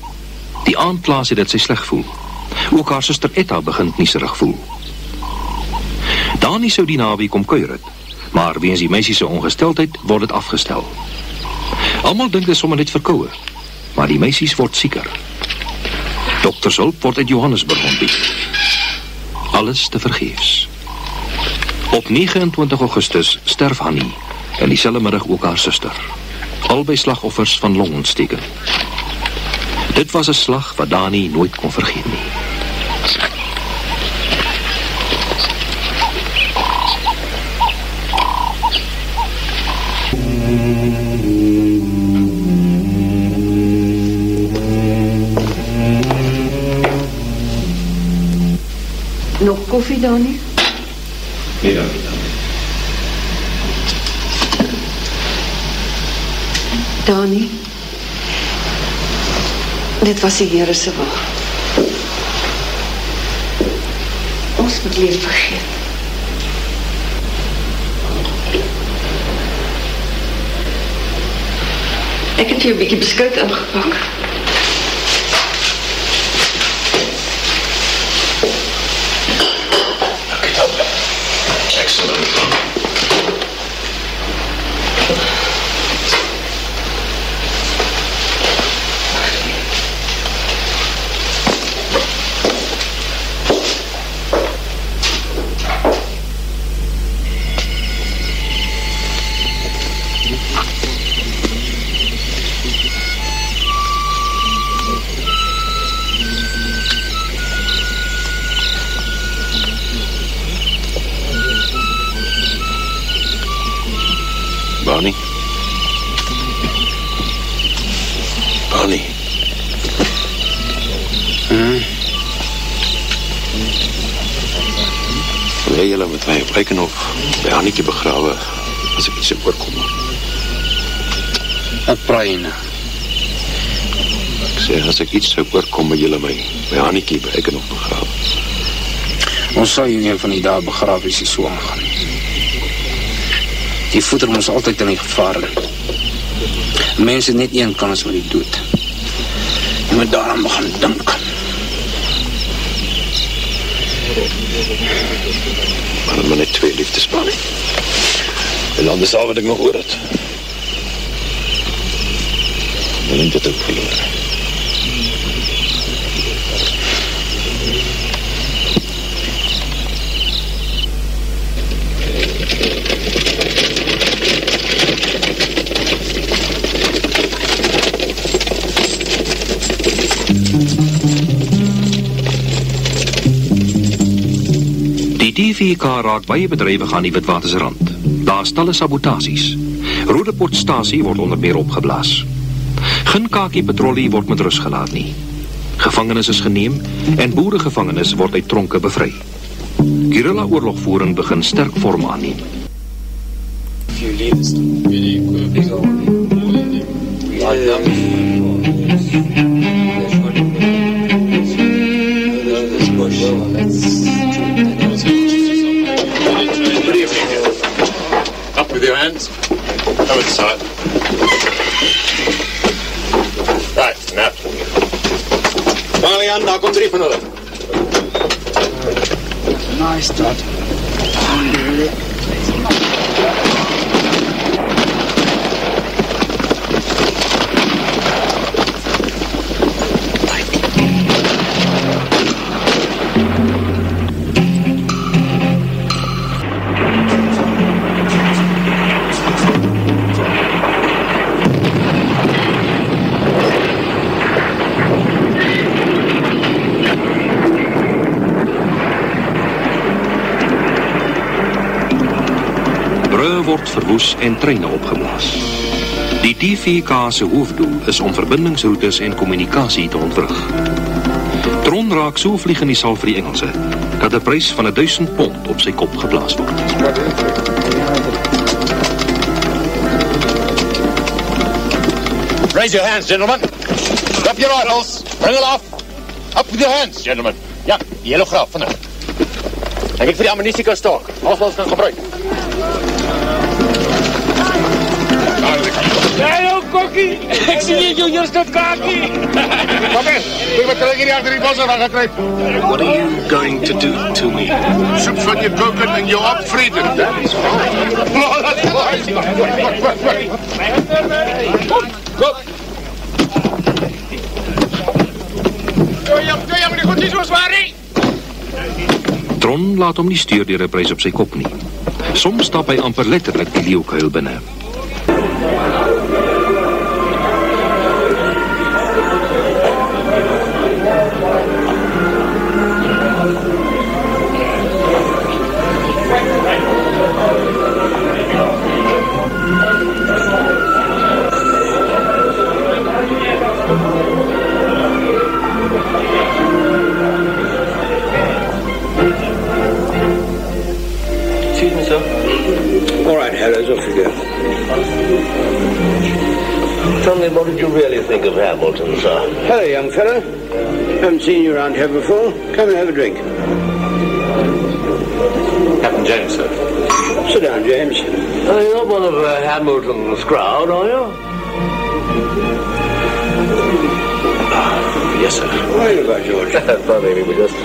Die aand laat sy dat sy sleg voel. Ook haar suster Etta begin nieserig voel. Dani sou die naweek kom kuier het, maar weens die meisie se ongesteldheid word dit afgestel. Almal dink dit is sommer net verkoue, maar die meisies word sieker. Doktershulp word uit Johannesburg ontbied. Alles te vergeefs. Op 29 Augustus sterf Hanny en dieselfde middag ook haar suster. Albei slagoffers van longontsteking. Dit was 'n slag wat Dani nooit kon vergeet nie. Nog koffie, Dani? Nee. Dani? Dit was se wil. Ons moet leer vergeet. Ek het jou 'n bietjie beskuit ingepak. iets sou oorkom by julle my my Hannetjie by ek nog begrawe. Ons sal hier een van die dae begrawe as dit so aangaan. Die voeder moet altyd in die gevaar lê. Mense net een kans vir die dood. Jy moet daaraan begin dink. Maar dan moet net twee liefdespanne. En dan is al wat ek nog hoor het. Dan het dit ook verloren. Die vier kaar raakt bij je bedrijven gaan die het watersrand. Daar stellen sabotages. Roederportstatie wordt onder meer opgeblaas. Geen kaki-patrollie wordt met rust gelaten. Gevangenis is geneemd en boerengevangenis wordt uit tronken bevrijd. Guerrilla-oorlogvoeren begint sterk vorm aan nemen. Oh, it's. Right, snap. Valian, daar komt. Er nice, Dad. Brûe word verwoes en treine opgeblaas. Die DVK se hoofdoel is om verbindingsroetes en kommunikasie te ontwrig. Tron raak so vlieg in die sal vir die Engelse dat 'n prys van 1000 pond op sy kop geplaas word. Raise your hands, gentlemen. Drop your rifles. Bring it off. Up with your hands, gentlemen. Ja, die hele graf vinnig. Ek het vir die ammunisie kan stok. Ons ons kan gebruik. Hallo, Kokkie. Ek sien jy jou eerste kakie. Kom eens. Kyk wat hulle hier agter die bosse van gekry. What are you going to do to me? Soep van je koken en je opvreten. Dat is Kom, kom. Tron laat deur 'n prys op sy kop nie. Soms stap hy amper letterlik die leeukuil binne. All right, Harris, off you. Tell me, what did you really think of Hamilton, sir? Hello, young fellow. Haven't seen you around here before. Come and have a drink. Captain James, sir. Sit down, James. Uh, you're not one of uh, Hamilton's crowd, are you? Yes, sir. Why are you by George? Funny, we were just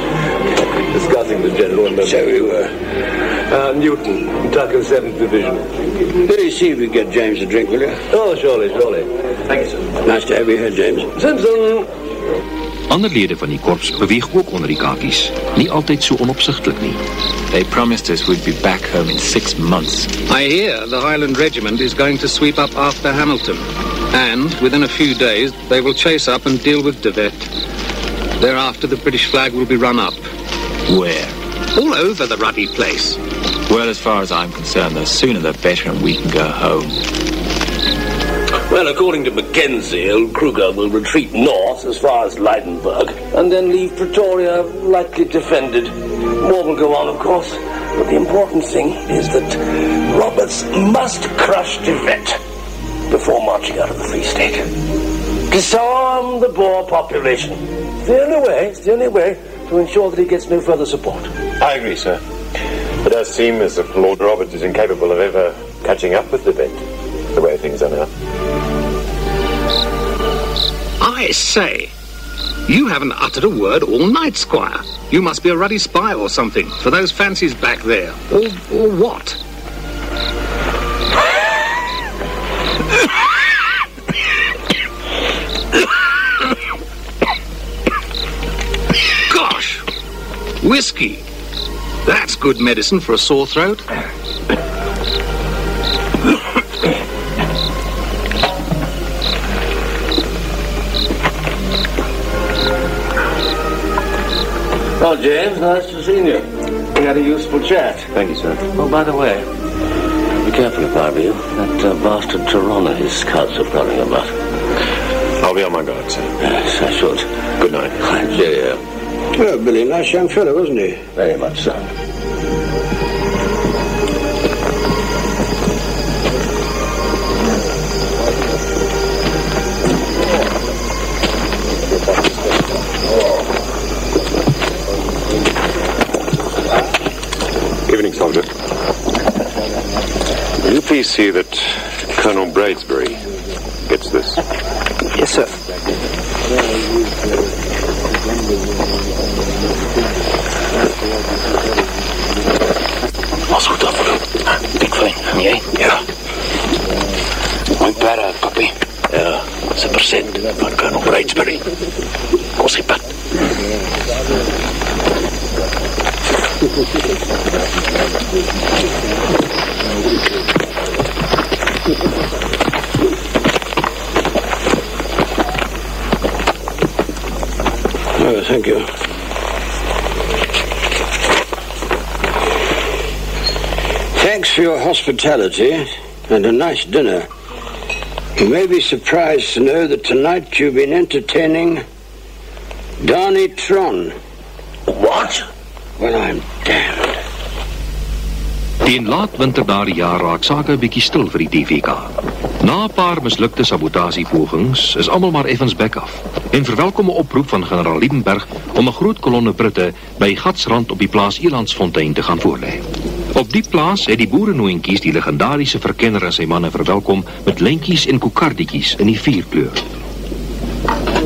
discussing the general and. So we were. Uh, Newton, Tucker 7th Division. Let see if we get James a drink, will you? Oh, surely, surely. Thank you, sir. Nice to have you here, James. Simpson! Ander lede van die korps beweeg ook onder die kakies, nie altyd so onopsigtelik nie. They promised us we'd be back home in six months. I hear the Highland Regiment is going to sweep up after Hamilton. And within a few days, they will chase up and deal with De Wet. Thereafter, the British flag will be run up. Where? All over the ruddy place. Well, as far as I'm concerned, the sooner the better and we can go home. Well, according to Mackenzie, old Kruger will retreat north as far as Leidenburg and then leave Pretoria lightly defended. War will go on, of course, but the important thing is that Roberts must crush De Wet before marching out of the Free State. Disarm the Boer population. It's the only way, it's the only way to ensure that he gets no further support. I agree, sir. It does seem as if Lord Roberts is incapable of ever catching up with the vet, the way things are now. I say, you haven't uttered a word all night, Squire. You must be a ruddy spy or something for those fancies back there. Or, or what? Good medicine for a sore throat. Well, James, nice to see you. We had a useful chat. Thank you, sir. Oh, by the way, be careful if I were you. That uh, bastard Tehran and his scouts are prowling about. I'll be on my guard, sir. Yes, I should. Good night. Cheerio. Well, Billy, nice young fellow, wasn't he? Very much so. Please see that Colonel Bradesbury gets this? Yes, sir. Als goed afgelopen. Big fijn. En jij? Ja. Mooi para, papi. Ja, dat is een percent van Colonel Bradesbury. Kom schip pad. Oh, thank you. Thanks for your hospitality and a nice dinner. You may be surprised to know that tonight you've been entertaining Darnie Tron. What? Well, I'm. Teen laat winter daardie jaar raak sake 'n bietjie stil vir die DVK. Na 'n paar mislukte sabotasiepogings is almal maar effens bek af. En verwelkom 'n oproep van generaal Liebenberg om 'n groot kolonne Britte by Gatsrand op die plaas Elandsfontein te gaan voorlê. Op die plaas het die boerenooientjies die legendariese verkenner en sy manne verwelkom met lentjies en kokardetjies in die vierkleur.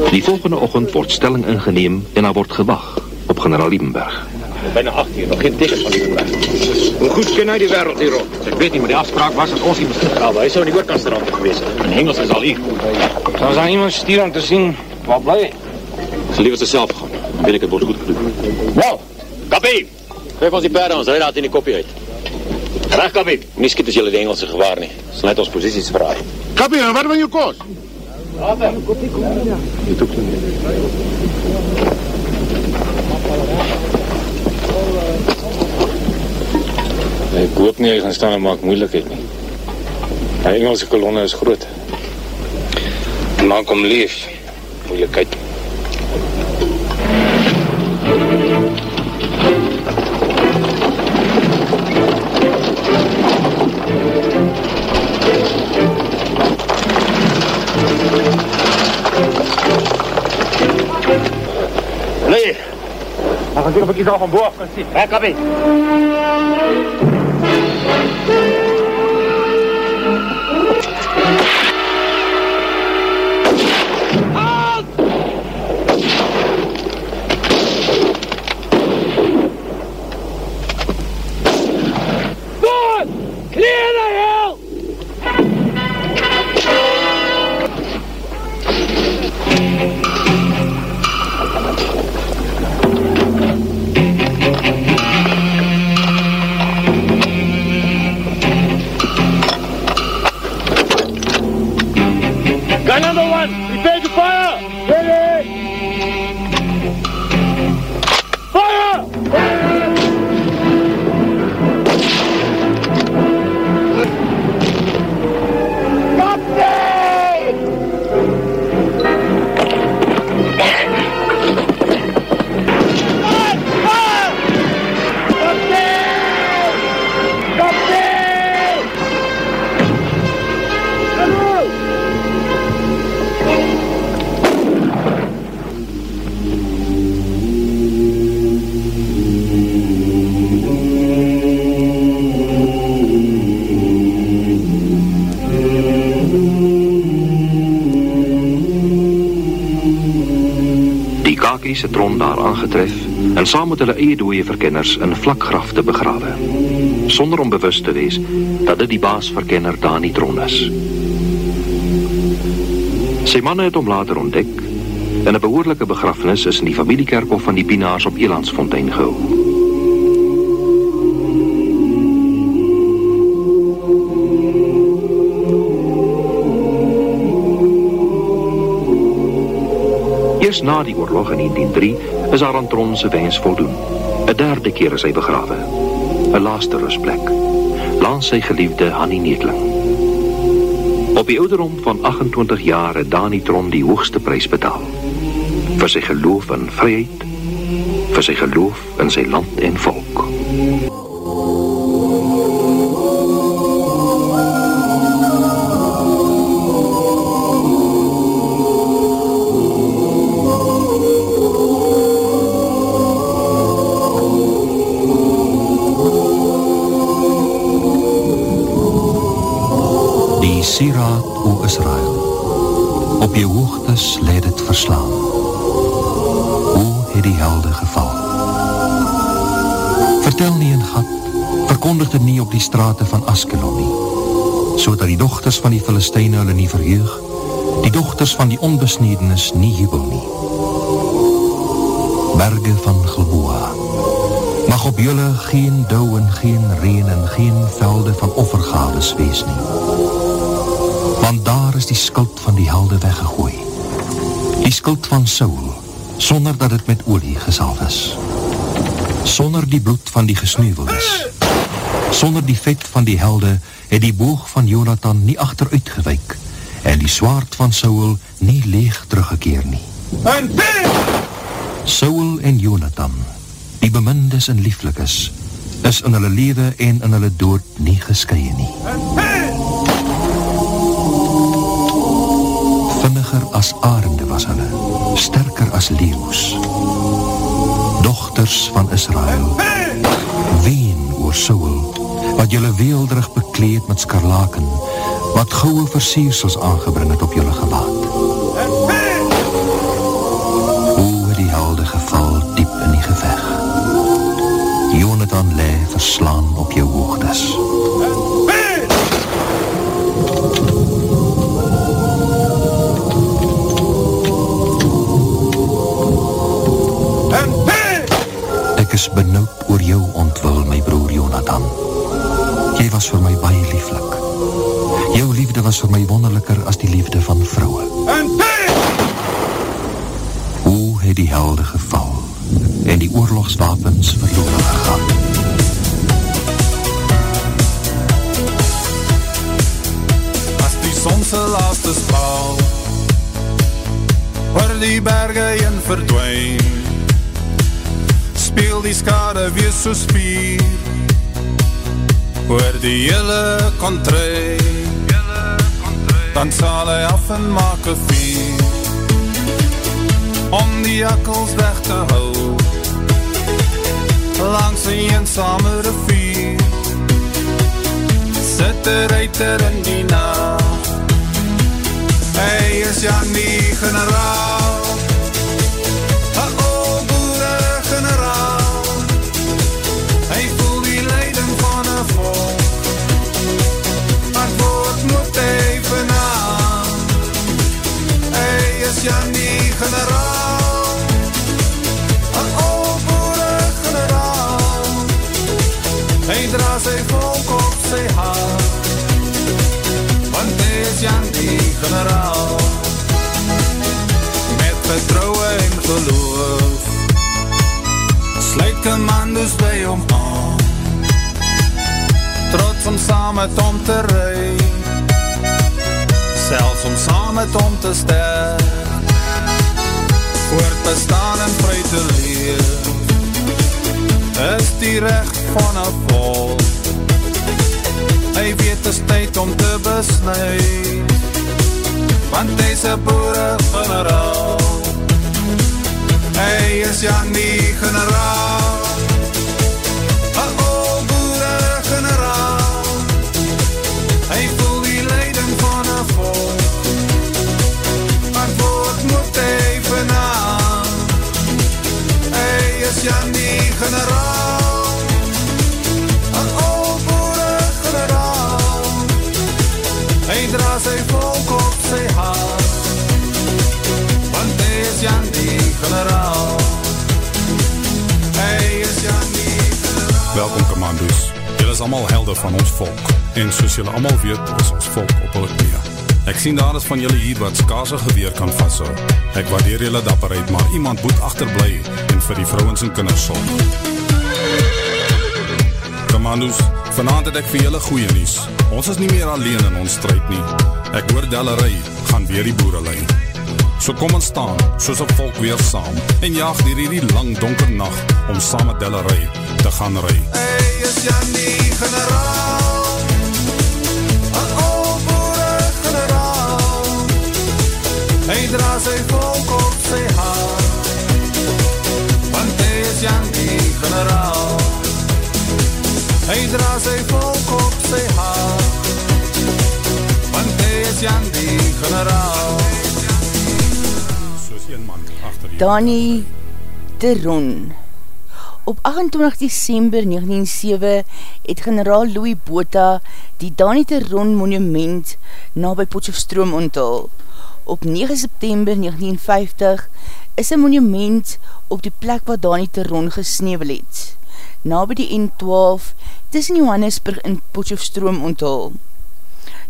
Die volgende oggend word stelling ingeneem en daar word gewag op generaal Liebenberg. Bijna acht uur, nog geen ticket van die boerderij. Hoe goed ken hij die wereld hier rond? Ik weet niet, maar de afspraak was dat ons hier moest ingehaald. Hij zou die oorkastrand geweest zijn. En Hengels is al hier. Zou zijn iemand stier om te zien, wat blij. Ze liever ze zelf gaan. Dan weet ik, het wordt goed gedoen. Nou, Kappie! Geef ons die paarden ons, rijd in die kopje uit. Graag, Kappie. Skiet as julle die Engelse gewaar nie. Dis net ons posisies verraai. Kappie, en wat van jou kos? Ek hoop nie hy gaan staan en maak moeilikheid nie. Die Engelse kolonne is groot. Maak hom lief. Moeilikheid. Nee. Dan gaan we een keer van boven zien. Hè, Kappie? Thank you. Die kakies het Tron daar aangetref en saam met hulle eie dooie verkenners in vlakgraf te begrawe. Sonder om bewus te wees dat dit die baasverkenner Dani Tron is. Sy manne het hom later ontdek en 'n behoorlike begrafnis is in die familiekerkhof van die Pinaars op Elandsfontein gehou. Na die oorlog in 1903 is daar aan Tron se wens voldoen. 'n Derde keer is hy begrawe. 'n Laaste rusplek. Langs sy geliefde Hannie Netling. Op die ouderdom van 28 jaar het Dani Tron die hoogste prys betaal. Vir sy geloof in vryheid, vir sy geloof in sy land en volk. O Israël, op je hoogtes leid het verslaan. Hoe het die helde geval? Vertel nie in gat, verkondig dit nie op die strate van Askelon nie, zodat die dochters van die Filisteine hulle nie verheug, die dochters van die onbesnedenis nie jubel nie. Berge van Gilboa, mag op julle geen dou en geen reen en geen velde van offergades wees nie want daar is die skuld van die helde weggegooi. Die skuld van Saul, sonder dat het met olie gesalf is. Sonder die bloed van die gesneuweldes. Sonder die vet van die helde het die boog van Jonathan nie achteruit gewyk en die zwaard van Saul nie leeg teruggekeer nie. Saul en Jonathan, die bemindes en lieflikes, is in hulle lewe en in hulle dood nie geskreie nie. Vinniger as arende was hulle, sterker as leeuws. Dochters van Israel, ween oor Saul, wat julle weelderig bekleed met skarlaken, wat goue versiersels aangebring het op julle gewaad. Hoe het die helde geval diep in die geveg. Jonathan lê verslaan op jou hoogtes. Ek is benoud oor jou ontwil, my broer Jonathan. Jy was vir my baie lieflik. Jou liefde was vir my wonderliker as die liefde van vrouwe. Hoe het die helde geval en die oorlogswapens verloren gegaan? As die sonse laaste spaal Oor die berge in verdwijn Speel die skade wees so spier. Oor die hele kontrij Dan sal hy af en maak een vier Om die akkels weg te hou. Langs een eensame rivier. Sit de ruiter in die nacht. Hy is Jan die generaal generaal. Met vertrouwe en geloof. Sluit commandos by hom aan trots om saam met hom te rui selfs om saam met hom te sterk voort bestaan en vry te leef is die recht van een volk. Hy weet is tyd om te besnui want hy's 'n boere generaal. Hy is Janie commando's. Julle is allemaal helde van ons volk. En soos julle allemaal weet, is ons volk op hulle knie. Ek sien daar is van julle hier wat skaase geweer kan vasthou. Ek waardeer julle dapperheid, maar iemand moet achterblij en vir die vrouwens en kinders sorg. Commando's, vanavond het ek vir julle goeie nies. Ons is nie meer alleen in ons strijd nie. Ek hoor Dellery gaan weer die boerelei. So kom ons staan, soos een volk weer saam, en jaag dier hierdie lang donker nacht, om saam met Dellery te gaan rui. Hy is Jan die generaal. Een ou boere generaal. Hy dra sy volk op sy hart. Want hy is Jan die generaal. Hy dra sy volk op sy hart. Want hy is Jan die generaal. Soos een man achter die... Dani Teron Op 28 december 1907 het generaal Louis Bota die Dani Teron monument na by Potjofstroom onthul. Op 9 september 1950 is een monument op die plek waar Dani Teron gesneeuwel het, na by die N12 tussen Johannesburg en Potjofstroom onthul.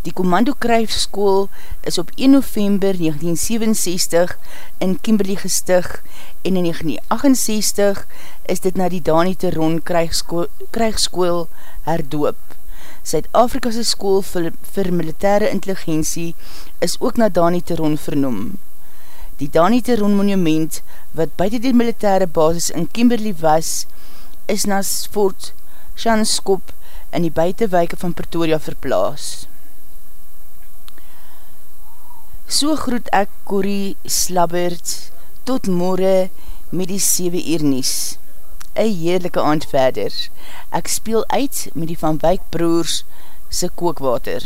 Die Commando Kruifskool is op 1 november 1967 in Kimberley gestig en in 1968 is dit na die Dani Teron Kruifskool herdoop. Suid-Afrikase school vir, vir militaire intelligentie is ook na Dani Teron vernoem. Die Dani Teron monument wat buiten die militaire basis in Kimberley was, is na Fort Shanskop in die buitenwijke van Pretoria verplaas. So groet ek Corrie Slabbert tot morgen met die 7 uur nies. Een heerlijke aand verder. Ek speel uit met die Van Wyk broers se kookwater.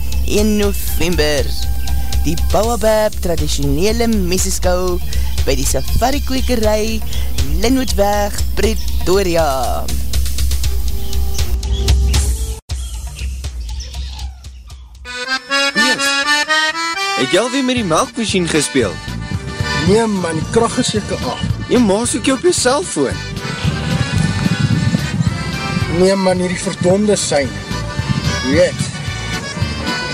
november. Die Bouwabab traditionele meseskou by die safari kwekerij Linwoodweg Pretoria. Het jy alweer met die melkmachine gespeeld? Nee man, die kracht is jyke af. Jy maas ook jy op jy cellfoon. Nee man, hierdie verdonde sein. Weet,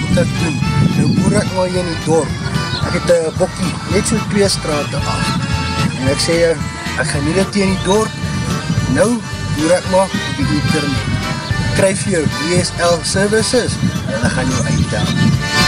wat moet ek doen? Nou boer ek maar hier in die dorp. Ek het een bokkie, net so twee straten af. En ek sê, ek gaan nie hier in die dorp, nou boer ek maar op die internet. Kryf jou DSL services, en ek gaan jou uitdaan.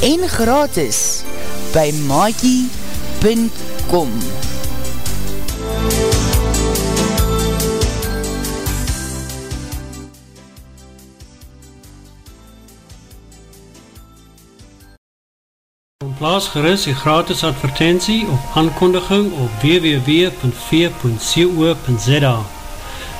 en gratis by maakie.com Plaas geris die gratis advertentie of aankondiging op www.v.co.za